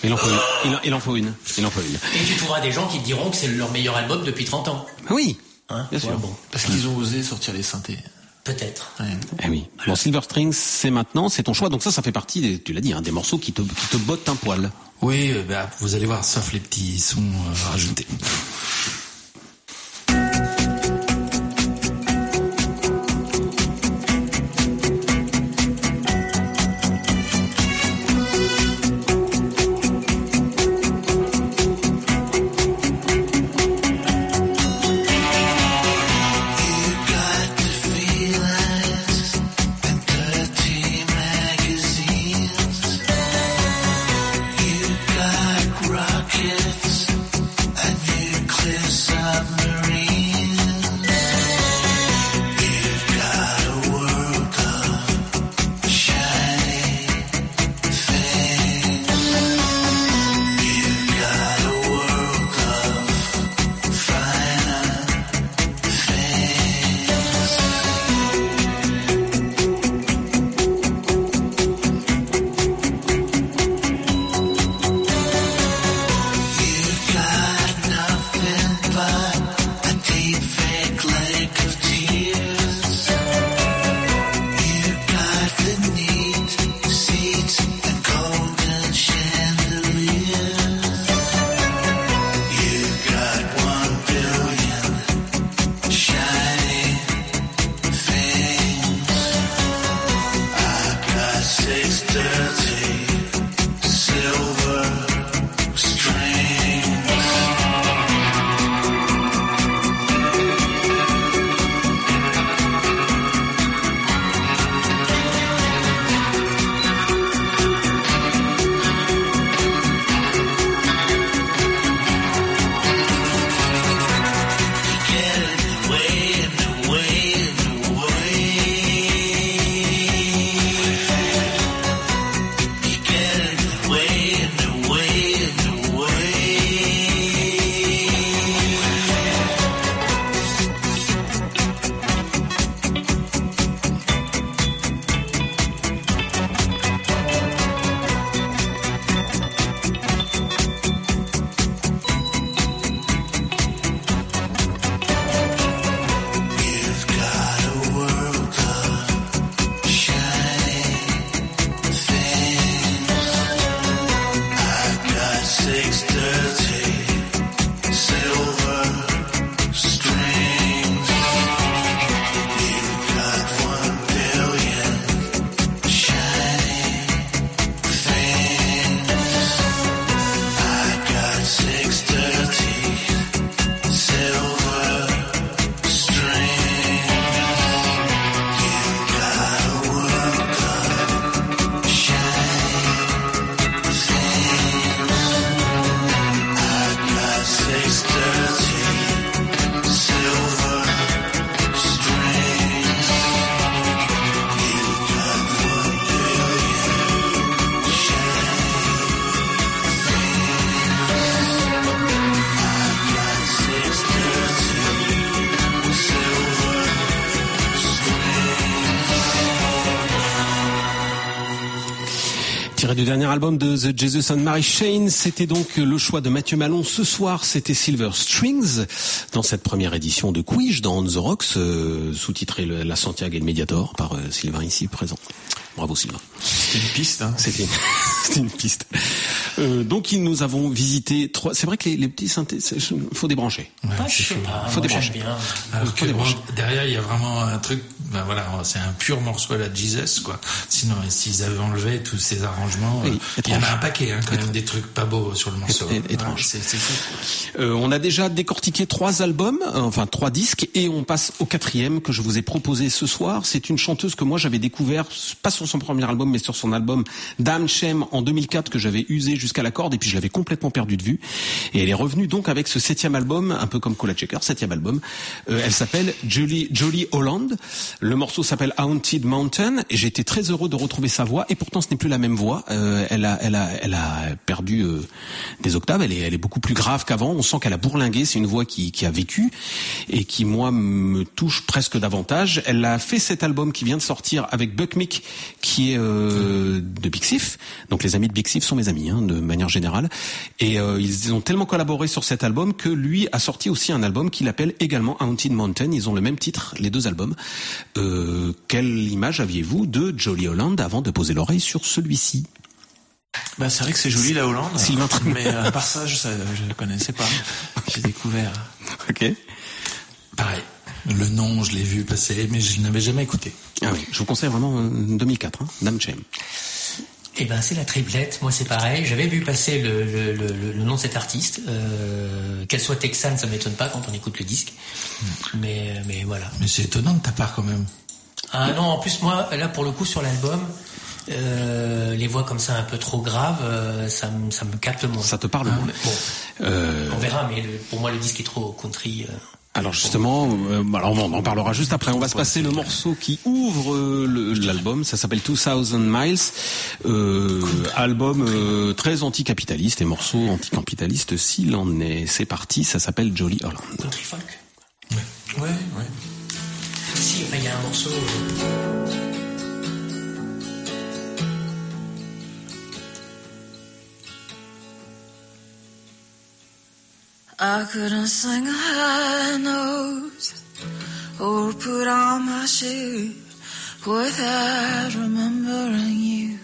Il en faut une. Il en, il en faut une. Il en faut une. Et tu trouveras des gens qui te diront que c'est leur meilleur album depuis 30 ans. Oui. Hein Bien Ouais, sûr. bon, Parce qu'ils ont osé sortir les synthés. peut-être. Eh oui. Bon, Silver Strings, c'est maintenant, c'est ton choix. Donc ça, ça fait partie, des, tu l'as dit, hein, des morceaux qui te, qui te bottent un poil. Oui, euh, bah, vous allez voir, sauf les petits sons euh, rajoutés. Dernier album de The Jesus and Mary Chain, c'était donc le choix de Mathieu Malon. Ce soir, c'était Silver Strings dans cette première édition de Quiche dans On the Rocks, euh, sous-titré La Santiago et le Mediator par euh, Sylvain ici présent. Bravo Sylvain. C'était une piste. Hein. C'était c'était une piste. Euh, donc nous avons visité trois. C'est vrai que les, les petits synthés, faut débrancher. Ah, je sais pas, Faut débrancher. j'aime bien. Alors que Faut bon, débrancher. derrière, il y a vraiment un truc, ben voilà, c'est un pur morceau à la Jesus, quoi. Sinon, s'ils avaient enlevé tous ces arrangements, Oui, euh, il y en a un paquet, hein, quand même, des trucs pas beaux sur le morceau. É- étrange. Ouais. Euh, on a déjà décortiqué trois albums, euh, enfin trois disques, et on passe au quatrième que je vous ai proposé ce soir. C'est une chanteuse que moi j'avais découvert, pas sur son premier album, mais sur son album Dame Shem en 2004 que j'avais usé jusqu'à la corde, et puis je l'avais complètement perdu de vue. Et elle est revenue donc avec ce septième album, un peu comme Cola Checker, septième album. Euh, elle s'appelle Jolie, Jolie Holland. Le morceau s'appelle Haunted Mountain, et j'ai été très heureux de retrouver sa voix, et pourtant ce n'est plus la même voix. Euh, elle a, elle a, elle a perdu euh, des octaves. Elle est, elle est beaucoup plus grave qu'avant. On sent qu'elle a bourlingué. C'est une voix qui, qui a vécu et qui moi me touche presque davantage. Elle a fait cet album qui vient de sortir avec Buck Mick, qui est euh, de Big Sif. Donc les amis de Big Sif sont mes amis, hein, de manière générale. Et euh, ils ont tellement collaboré sur cet album que lui a sorti aussi un album qu'il appelle également Haunted Mountain. Ils ont le même titre, les deux albums. Euh, quelle image aviez-vous de Jolie Holland avant de poser l'oreille sur celui-ci? Bah, c'est vrai que c'est joli la Hollande. Sylvain. Mais euh, à part ça, je ne connaissais pas. J'ai découvert. Ok. Pareil. Le nom, je l'ai vu passer, mais je n'avais jamais écouté. Ah oui, je vous conseille vraiment euh, 2004, hein, Dame Chem. Eh ben c'est la triplette, moi c'est pareil. J'avais vu passer le, le, le, le nom de cet artiste. Euh, Qu'elle soit texane, ça m'étonne pas quand on écoute le disque. Mais, mais voilà. Mais c'est étonnant de ta part, quand même. Ah non, en plus moi, là pour le coup sur l'album, euh, les voix comme ça un peu trop graves, euh, ça, me- ça me capte moins. Ça te parle Ah, Bon, Euh, on verra, mais le- pour moi le disque est trop country. Alors justement, euh, alors on en parlera juste après. On va se passer le morceau qui ouvre euh, l'album. Ça s'appelle 2000 Miles. Euh, album euh, très anticapitaliste et morceau anticapitaliste s'il en est. C'est parti. Ça s'appelle Jolly Holland. Country folk Ouais, ouais. Si, enfin il y a un morceau. I couldn't sing a high note or put on my shoe without remembering you.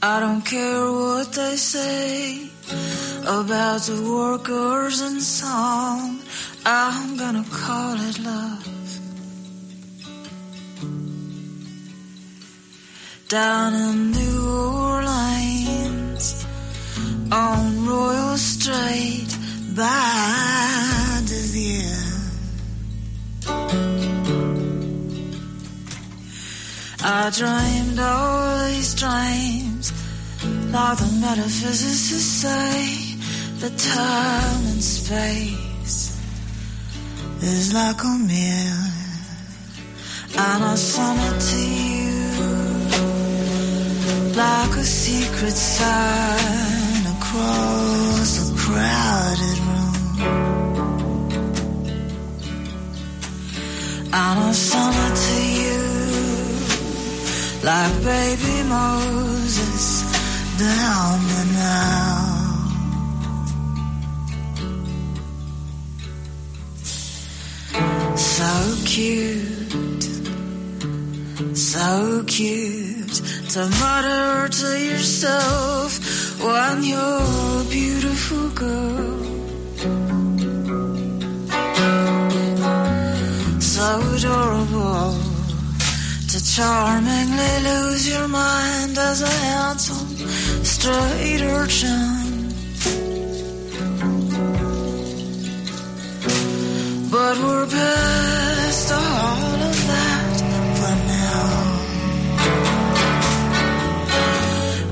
I don't care what they say about the workers and song. I'm gonna call it love. Down in New Orleans by Devere. I dreamed all these dreams, like the metaphysicists say, that time and space is like a mirror, and I sung it to you like a secret sign across a crowded I sung it to you like baby Moses down the Nile. So cute so cute to mutter to yourself when you're a beautiful girl. So adorable to charmingly lose your mind as a handsome straight urchin. But we're past all of that for now.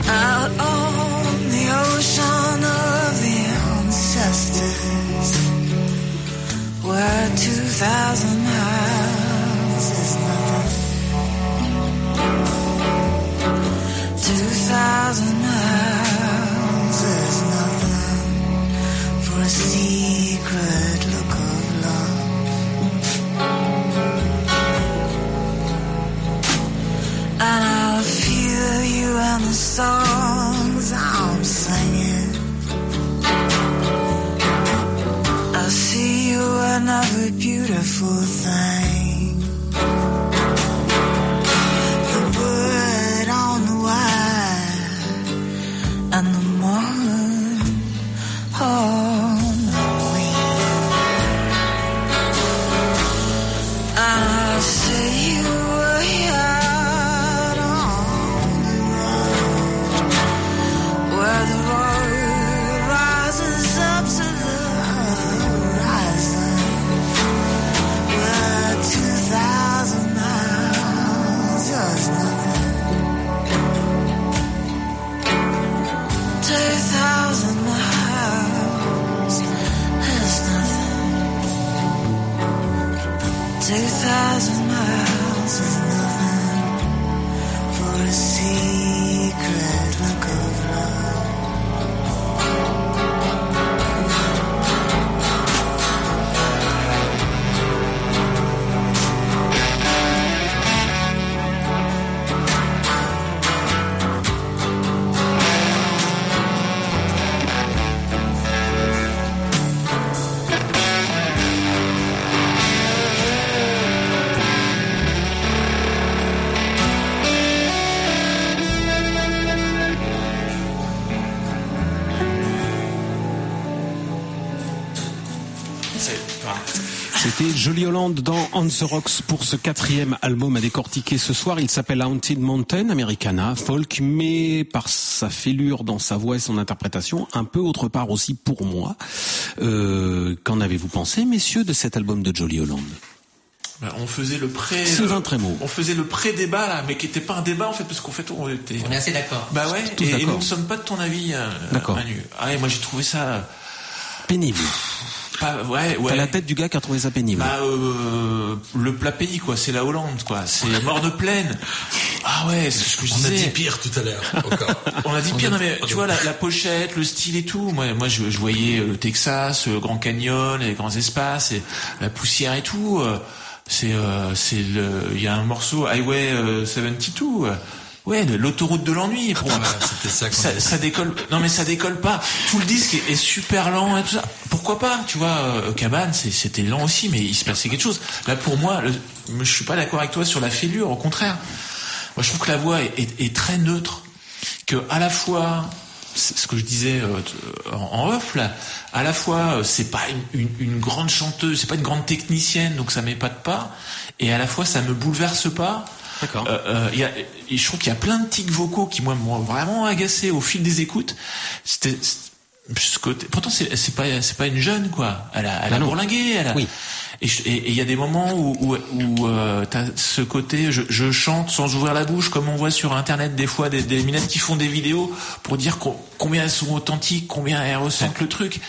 Out on the ocean of the ancestors, where two thousand I 2,000 miles of nothing for a secret we're. Dans On the Rocks pour ce quatrième album à décortiquer ce soir. Il s'appelle Haunted Mountain, Americana, folk, mais par sa fêlure dans sa voix et son interprétation, un peu autre part aussi pour moi. Euh, Qu'en avez-vous pensé, messieurs, de cet album de Jolie Holland Ben, on faisait le pré. Sylvain Trémaud. On faisait le pré-débat là, mais qui était pas un débat en fait, parce qu'en fait on était. On est assez d'accord. Bah ouais. Et, nous ne sommes pas de ton avis, euh, D'accord. Manu. Ah, et moi j'ai trouvé ça. Pénible. Pas, ouais, ouais. T'as la tête du gars qui a trouvé ça pénible. Bah, euh, le plat pays, quoi. C'est la Hollande, quoi. C'est mort de plaine. Ah ouais, c'est ce que je On a disais. dit pire tout à l'heure. Encore. On a dit pire, non mais tu vois la, la pochette, le style et tout. Moi, moi, je, je voyais euh, le Texas, le Grand Canyon, les grands espaces, et la poussière et tout. euh, C'est, euh, c'est le, il y a un morceau Highway euh, 72. Euh, Ouais, l'autoroute de l'ennui. Pour moi. Voilà, c'était ça ça, ça décolle. Non mais ça décolle pas. Tout le disque est, est super lent et tout ça. Pourquoi pas Tu vois, euh, Cabane, c'était lent aussi, mais il se passait quelque chose. Là, pour moi, le, je suis pas d'accord avec toi sur la fêlure. Au contraire, moi, je trouve que la voix est, est- est très neutre. Que à la fois, ce que je disais euh, t- en, off là, à la fois, euh, c'est pas une, une- une grande chanteuse, c'est pas une grande technicienne, donc ça m'épate pas. Et à la fois, ça me bouleverse pas. D'accord. Euh, euh, il y a, et je trouve qu'il y a plein de tics vocaux qui moi m'ont vraiment agacé au fil des écoutes. C'était ce côté. Pourtant c'est c'est pas c'est pas une jeune quoi. Elle a elle a non. bourlingué. Elle a, Oui. Et il y a des moments où où, où euh, t'as ce côté je, je chante sans ouvrir la bouche comme on voit sur internet des fois des, des minettes qui font des vidéos pour dire co- combien elles sont authentiques, combien elles ressentent le truc.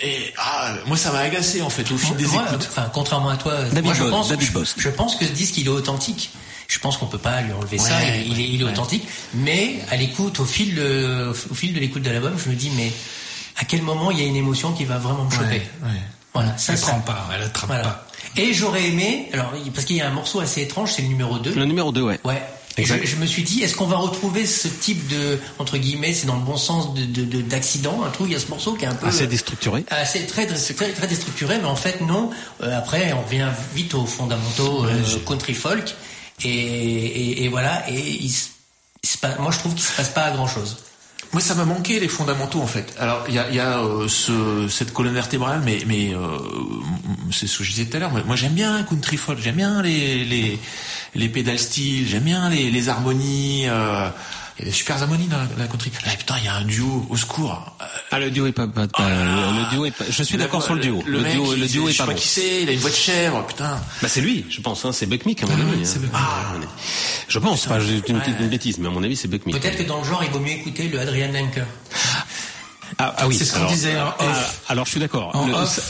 Et ah, moi ça m'a agacé en fait au fil des Moi, écoutes. enfin, contrairement à toi, David moi, je pense, David je, Bost. je pense que ce disque il est authentique. Je pense qu'on peut pas lui enlever ça. Ouais, Il, il est, il est ouais. authentique. Mais à l'écoute, au fil de, au fil de l'écoute de l'album, je me dis mais à quel moment il y a une émotion qui va vraiment me choper. Voilà, ça, Elle ça- prend pas, elle attrape voilà. pas. Et j'aurais aimé, alors parce qu'il y a un morceau assez étrange, c'est le numéro 2 Le numéro 2, ouais. Ouais. Je, me suis dit, est-ce qu'on va retrouver ce type de, entre guillemets, c'est dans le bon sens de, de, de- d'accident, un truc, il y a ce morceau qui est un peu... Assez déstructuré. assez très, très, très, très déstructuré, mais en fait, non. Euh, après, on revient vite aux fondamentaux euh, country folk. Et, et, et voilà, et il, se- il se passe- moi je trouve qu'il se passe pas grand chose. Moi, ça m'a manqué les fondamentaux en fait. Alors, il y a, euh, ce, cette colonne vertébrale, mais, euh, c'est ce que je disais tout à l'heure. Moi, moi, j'aime bien country folk, j'aime bien les les les pédales style, j'aime bien les, les harmonies. euh, il y a des super harmonies dans la, la country. Ah putain, il y a un duo au secours. Euh, Ah, le duo est pas, pas- pas- le, le duo est pas, je suis d'accord sur le duo. Le, mec, duo, il- le duo je est sais pas pas bon. qui c'est. Il a une voix de chèvre, putain. Bah c'est lui, je pense. Hein, c'est Buck Meek à mon Ah avis. c'est hein. Meek. Ah, je pense. J'ai une, une bêtise, mais à mon avis, c'est Buck Meek. Peut-être que dans le genre, il vaut mieux écouter le Adrian Lenker. Ah, ah oui. C'est ce qu'on disait en ah, off. alors je suis d'accord.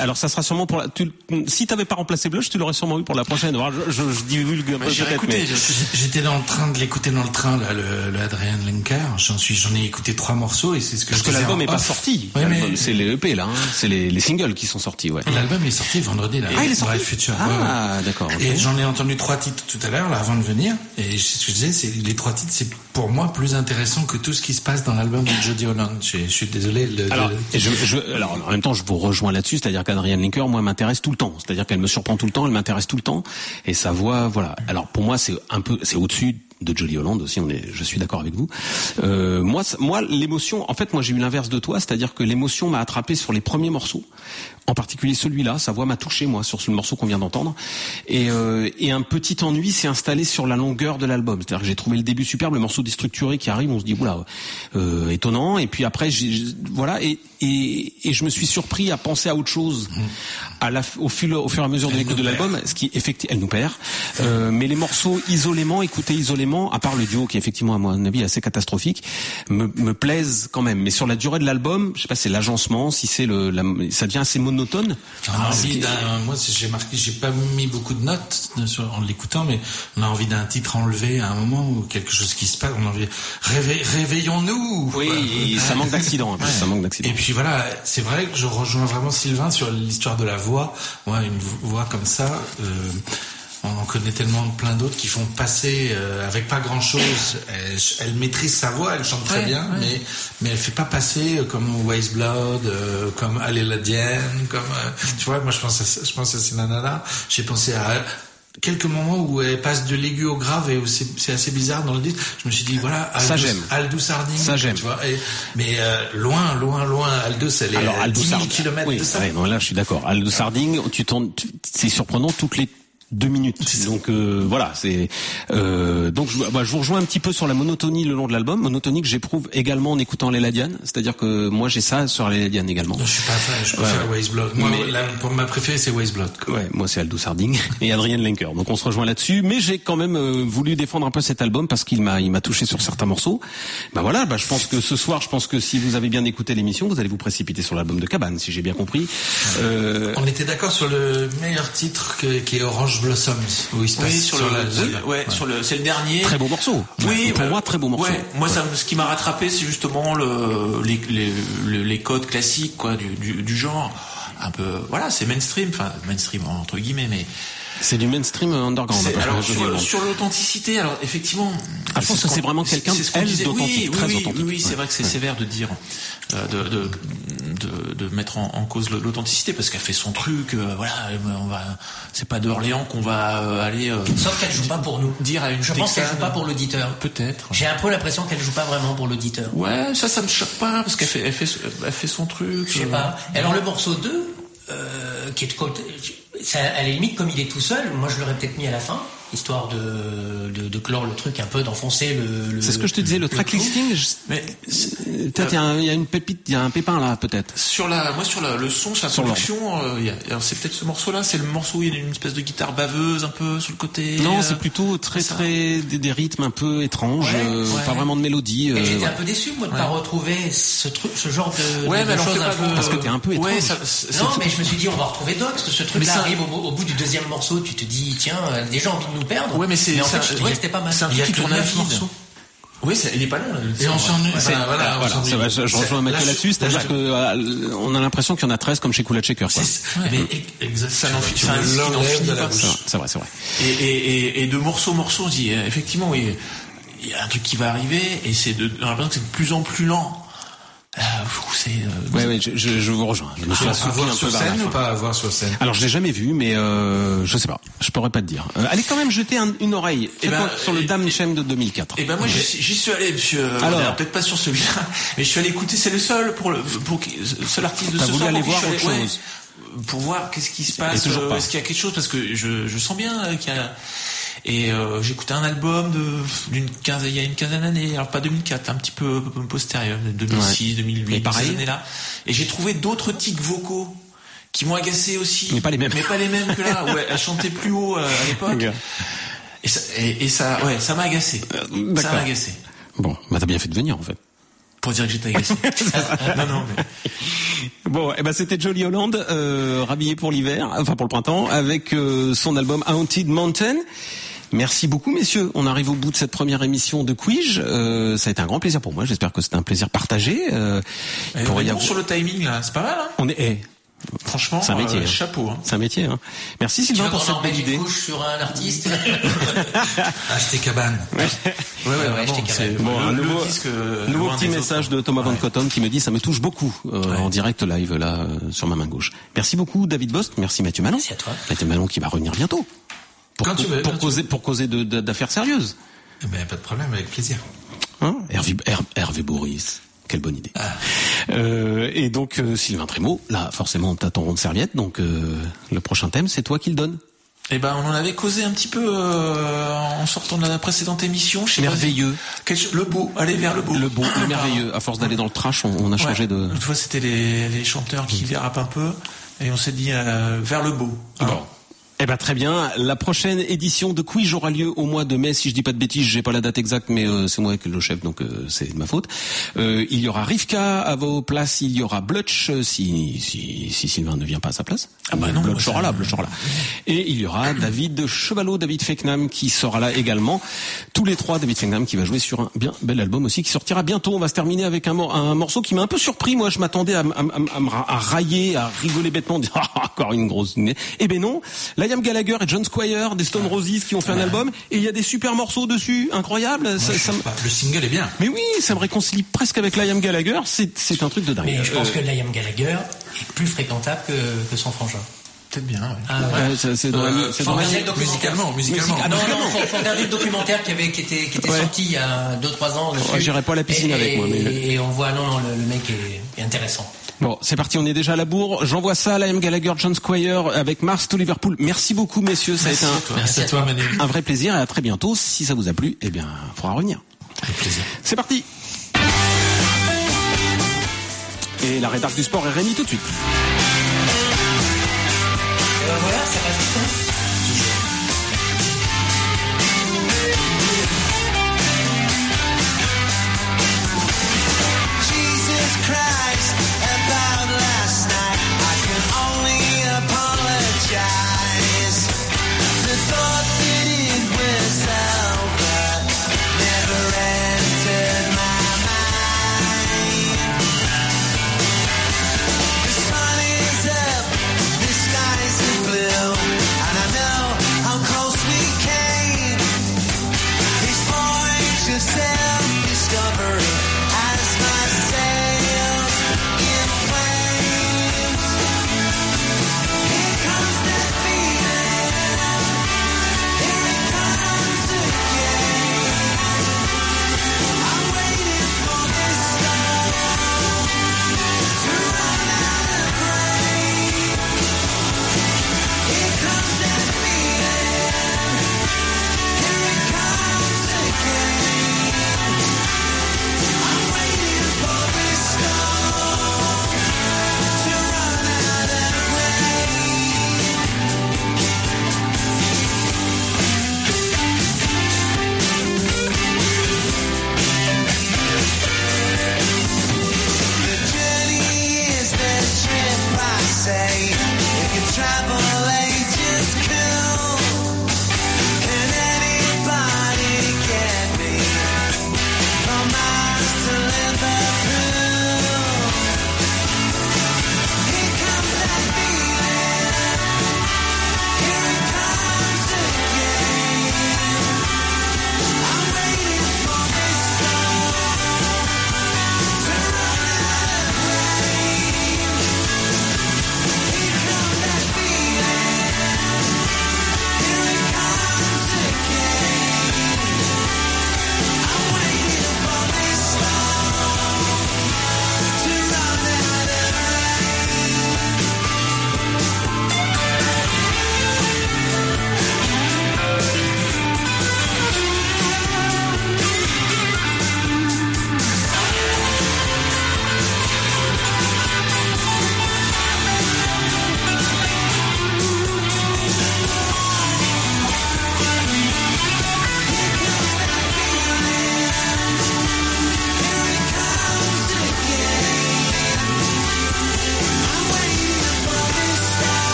Alors ça sera sûrement pour la. Tu, si t'avais pas remplacé Blush, tu l'aurais sûrement eu pour la prochaine. Alors, je, je, je divulgue un peu peut-être, mais- J'étais dans le train de l'écouter dans le train là, le, le Adrian Lenker. J'en suis, j'en ai écouté trois morceaux et c'est ce que Parce je que l'album est pas sorti. Ouais, mais C'est les EP là. Hein. C'est les, les singles qui sont sortis. Ouais. l'album est sorti vendredi là. Ah, il est sorti Future. Ah, ouais, ouais. d'accord. Et j'en ai entendu trois titres tout à l'heure là avant de venir. Et ce que je disais, c'est les trois titres, c'est pour moi plus intéressant que tout ce qui se passe dans l'album de Jody Holland. Je, je suis désolé. Le, Alors, le- et je, je, alors, en même temps, je vous rejoins là-dessus, c'est-à-dire qu'Adrienne Linker, moi, m'intéresse tout le temps. C'est-à-dire qu'elle me surprend tout le temps, elle m'intéresse tout le temps, et sa voix, voilà. Alors, pour moi, c'est un peu, c'est au-dessus de Jolie Holland aussi. On est, je suis d'accord avec vous. Euh, moi, moi, l'émotion, en fait, moi, j'ai eu l'inverse de toi, c'est-à-dire que l'émotion m'a attrapé sur les premiers morceaux, en particulier celui-là. Sa voix m'a touché, moi, sur ce morceau qu'on vient d'entendre, et, euh, et un petit ennui s'est installé sur la longueur de l'album. C'est-à-dire que j'ai trouvé le début superbe, le morceau déstructuré qui arrive, on se dit oula, euh, étonnant, et puis après, j'ai- voilà, et, et, et je me suis surpris à penser à autre chose à la, au, fur, au fur et à mesure de l'écoute de l'album, ce qui effectivement, elle nous perd. Euh, mais les morceaux isolément, écoutés isolément, à part le duo qui est effectivement à mon avis assez catastrophique, me, me plaisent quand même. Mais sur la durée de l'album, je sais pas, si c'est l'agencement, si c'est le, la- ça devient assez monotone. On a envie d'un, moi j'ai marqué, j'ai pas mis beaucoup de notes en l'écoutant, mais on a envie d'un titre enlevé à un moment ou quelque chose qui se passe. On a envie, réveillons-nous. Oui, ça manque d'accident, ça manque d'accident. Et puis voilà, c'est vrai que je rejoins vraiment Sylvain sur l'histoire de la voix. Moi, une voix comme ça, euh, on en connaît tellement plein d'autres qui font passer euh, avec pas grand chose. Elle, elle maîtrise sa voix, elle chante très Ouais, bien, ouais. mais mais elle fait pas passer euh, comme Waste Blood, euh, comme Alléla Dienne, comme euh, tu vois. Moi, je pense à, je pense à ces nanas-là. J'ai pensé à quelques moments où elle passe de l'aigu au grave et où c'est assez bizarre dans le disque. Je me suis dit voilà, Ça, Aldous, j'aime. Aldous Harding, Ça, j'aime. tu vois. et- mais euh, loin, loin, loin, Aldous, elle est Alors à Aldous 10 000 Harding, kilomètres oui, de ça. ouais, non, là je suis d'accord. Aldous Harding, tu tournes, c'est surprenant toutes les deux minutes. Donc euh, voilà, c'est euh, donc je, bah, je vous rejoins un petit peu sur la monotonie le long de l'album, monotonie que j'éprouve également en écoutant les Ladian, c'est-à-dire que moi j'ai ça sur les Ladian également. Je suis pas fan, je préfère Ouais. Waste Blood. Moi, Mais- la- pour ma préférée, c'est Waste Blood. quoi. Ouais, moi c'est Aldous Harding et Adrian Lenker. Donc on se rejoint là-dessus, mais j'ai quand même euh, voulu défendre un peu cet album parce qu'il m'a il m'a touché sur certains morceaux. Bah voilà, bah je pense que ce soir, je pense que si vous avez bien écouté l'émission, vous allez vous précipiter sur l'album de Cabane, si j'ai bien compris. Euh, On était d'accord sur le meilleur titre que- qui est Orange Blossoms, où il se passe Oui, sur, le, la- ouais, sur le, c'est le dernier. Très beau morceau. Oui, pour bah, moi très beau morceau. Ouais, moi, ça, ce qui m'a rattrapé, c'est justement le, les, les, les, les codes classiques, quoi, du, du, du genre. Un peu, voilà, c'est mainstream, enfin mainstream entre guillemets, mais C'est du mainstream underground. alors sur, l'authenticité, alors effectivement, Ah, je pense que c'est vraiment quelqu'un, ce disait. d'authentique, oui, très oui, oui, authentique. Oui, c'est Ouais. vrai que c'est sévère de dire, euh, de, de, de, de mettre en, en cause l'authenticité parce qu'elle fait son truc. euh, voilà, on va, c'est pas d'Orléans qu'on va euh, aller. euh, Sauf qu'elle joue pas pour nous. dire à une Je pense qu'elle joue pas pour l'auditeur. Peut-être. J'ai un peu l'impression qu'elle joue pas vraiment pour l'auditeur. Ouais, ça, ça me choque pas parce qu'elle fait, elle fait, elle fait son truc. Je sais euh, pas. Alors le morceau 2, euh, qui est de côté, à la limite comme il est tout seul, moi je l'aurais peut-être mis à la fin, histoire de, de, de clore le truc un peu, d'enfoncer le. le- C'est ce que je te disais, le track clou. listing. je- Mais euh, Peut-être il y a un- il y, a une pépite, il y a un pépin là, peut-être. sur la, moi sur la, le son, sur la Sur production, euh, il y c'est peut-être ce morceau-là, c'est le morceau où il y a une espèce de guitare baveuse un peu sur le côté. Non, euh, c'est plutôt très très des, des rythmes un peu étranges, Ouais, euh, ouais. pas vraiment de mélodie. Et euh, j'étais voilà. un peu déçu moi de pas retrouver ce truc, ce genre de, Ouais, de- mais alors fait un peu. Parce que t'es un peu Ouais, étrange. ça, Non, mais je me suis dit on va retrouver d'autres. Ce Mais truc-là ça- arrive au, au bout du deuxième morceau, tu te dis tiens, déjà envie de nous perdre. Ouais, mais c'est en c'est fait, un- je trouvais ouais, que c'était pas mal. C'est un Il y a truc qui tourne à morceaux. Oui, c'est- il est pas long. là, Et on s'ennuie. Ouais, Voilà, voilà, Voilà, ça va, je, rejoins Mathieu là, là-dessus, c'est-à-dire que euh, on a l'impression qu'il y en a 13 comme chez Kula Checker. quoi. c'est- Mais exact. Ça n'en finit pas. C'est vrai, c'est vrai, et, et, et de morceau en morceau, on se dit, euh, effectivement, oui, il y a un truc qui va arriver, et c'est de, on a l'impression que c'est de plus en plus lent. Euh, c'est, euh, Ouais, ouais, je, je, je vous rejoins. Je me suis un sur scène ou pas à voir sur scène? Alors je l'ai jamais vu, mais euh, je sais pas. Je pourrais pas te dire. Euh, allez quand même jeter un- une oreille Eh ben, sur le et- Dame Chem de 2004. Et ben moi j'y suis- j'y suis allé, monsieur. Alors Alors peut-être pas sur celui-là, mais je suis allé écouter. C'est le seul pour le pour seul artiste de ce voulu soir aller voir autre chose. ouais, pour voir qu'est-ce qui se passe. euh, pas. Est-ce qu'il y a quelque chose parce que je, je sens bien euh, qu'il y a. Et euh, écouté un album de d'une quinzaine, il y a une quinzaine d'années, alors pas 2004, un petit peu, postérieur, 2006, 2008, Mais pareil. ces années-là. Et j'ai trouvé d'autres tics vocaux qui m'ont agacé aussi. Mais pas les mêmes. Mais pas les mêmes que là. Ouais, elle chantait plus haut euh, à l'époque. Et ça, et, et ça, ouais, ça m'a agacé. ça Euh, d'accord. m'a agacé. Bon, bah t'as bien fait de venir en fait. Pour dire que j'étais agacé. non, non, mais. Bon, eh ben c'était Jolie Holland, euh, rhabillé pour l'hiver, enfin pour le printemps, avec euh, son album Haunted Mountain. Merci beaucoup, messieurs. On arrive au bout de cette première émission de Quiz. Euh, ça a été un grand plaisir pour moi. J'espère que c'était un plaisir partagé. Euh, on y avoir- sur le timing, là. C'est pas mal, hein. On est, eh, Franchement, C'est un métier, euh, hein. chapeau, hein. c'est un métier. Hein. Merci Tu Sylvain veux pour cette belle idée. couche sur un artiste Acheter cabane. Ouais, ouais, ouais, c'est- carré. Bon, le, un le nouveau, disque, euh, nouveau petit message autres. de Thomas Van. Cotton qui me dit ça me touche beaucoup euh, en direct live là euh, sur ma main gauche. Merci beaucoup David Bost, merci Mathieu Malon. Merci à toi. Mathieu Malon qui va revenir bientôt. Pour, Quand tu veux, pour quand tu causer pour causer d'affaires sérieuses. Eh ben, pas de problème, avec plaisir. Hein? Hervé, Her- Hervé Boris. Quelle bonne idée. Ah. Euh, et donc euh, Sylvain Trémaud, là forcément t'as ton rond de serviette, donc euh, le prochain thème c'est toi qui le donne. Eh ben, on en avait causé un petit peu en sortant de la précédente émission. Pas Merveilleux. le beau, allez vers le beau. Le beau, le merveilleux. À force d'aller dans le trash, on, on a changé de. L'autre fois, c'était les, les chanteurs qui dérapent un peu, et on s'est dit vers le beau. Hein? Bon. Eh ben très bien. La prochaine édition de Quiz aura lieu au mois de mai. Si je dis pas de bêtises, j'ai pas la date exacte, mais euh, c'est moi qui le chef, donc euh, c'est de ma faute. Euh, il y aura Rivka à vos places. Il y aura Blutch euh, si, si si Sylvain ne vient pas à sa place. Ah bah non, Blutch ça- là, Blutch sera là. Et il y aura David Chevalot, David Feknam qui sera là également. Tous les trois, David Feknam qui va jouer sur un bien bel album aussi qui sortira bientôt. On va se terminer avec un, mor- un morceau qui m'a un peu surpris. Moi, je m'attendais à, à à railler, à rigoler bêtement, dire Ah, encore une grosse. Eh ben non. Liam Gallagher et John Squire des Stone Roses qui ont fait un album et il y a des super morceaux dessus, incroyable. Ça- ça me- le single est bien. Mais oui, ça me réconcilie presque avec Liam Gallagher. C'est c'est un truc de dingue. Mais je pense Euh, que Liam Gallagher est plus fréquentable que, que son frangin. Peut-être bien. ouais. Ah, ouais. ouais, c'est dans la- Euh, c'est dans la- musicalement, musicalement. Ah non, non, faut, faut regarder le documentaire qui avait qui était qui était Ouais. sorti il y a 2-3 ans. dessus. Ouais, j'irai pas à la piscine Et- avec moi, mais- Et on voit non non le, le mec est, est intéressant. Bon, c'est parti, on est déjà à la bourre. J'envoie ça à Liam Gallagher, John Squire avec Mars to Liverpool. Merci beaucoup, messieurs. Ça a été un, Merci à toi, Manu. un vrai plaisir et à très bientôt. Si ça vous a plu, eh bien, faudra revenir. Avec plaisir. C'est parti. Et la rédac du sport est Rémi tout de suite. Ben voilà, ça reste.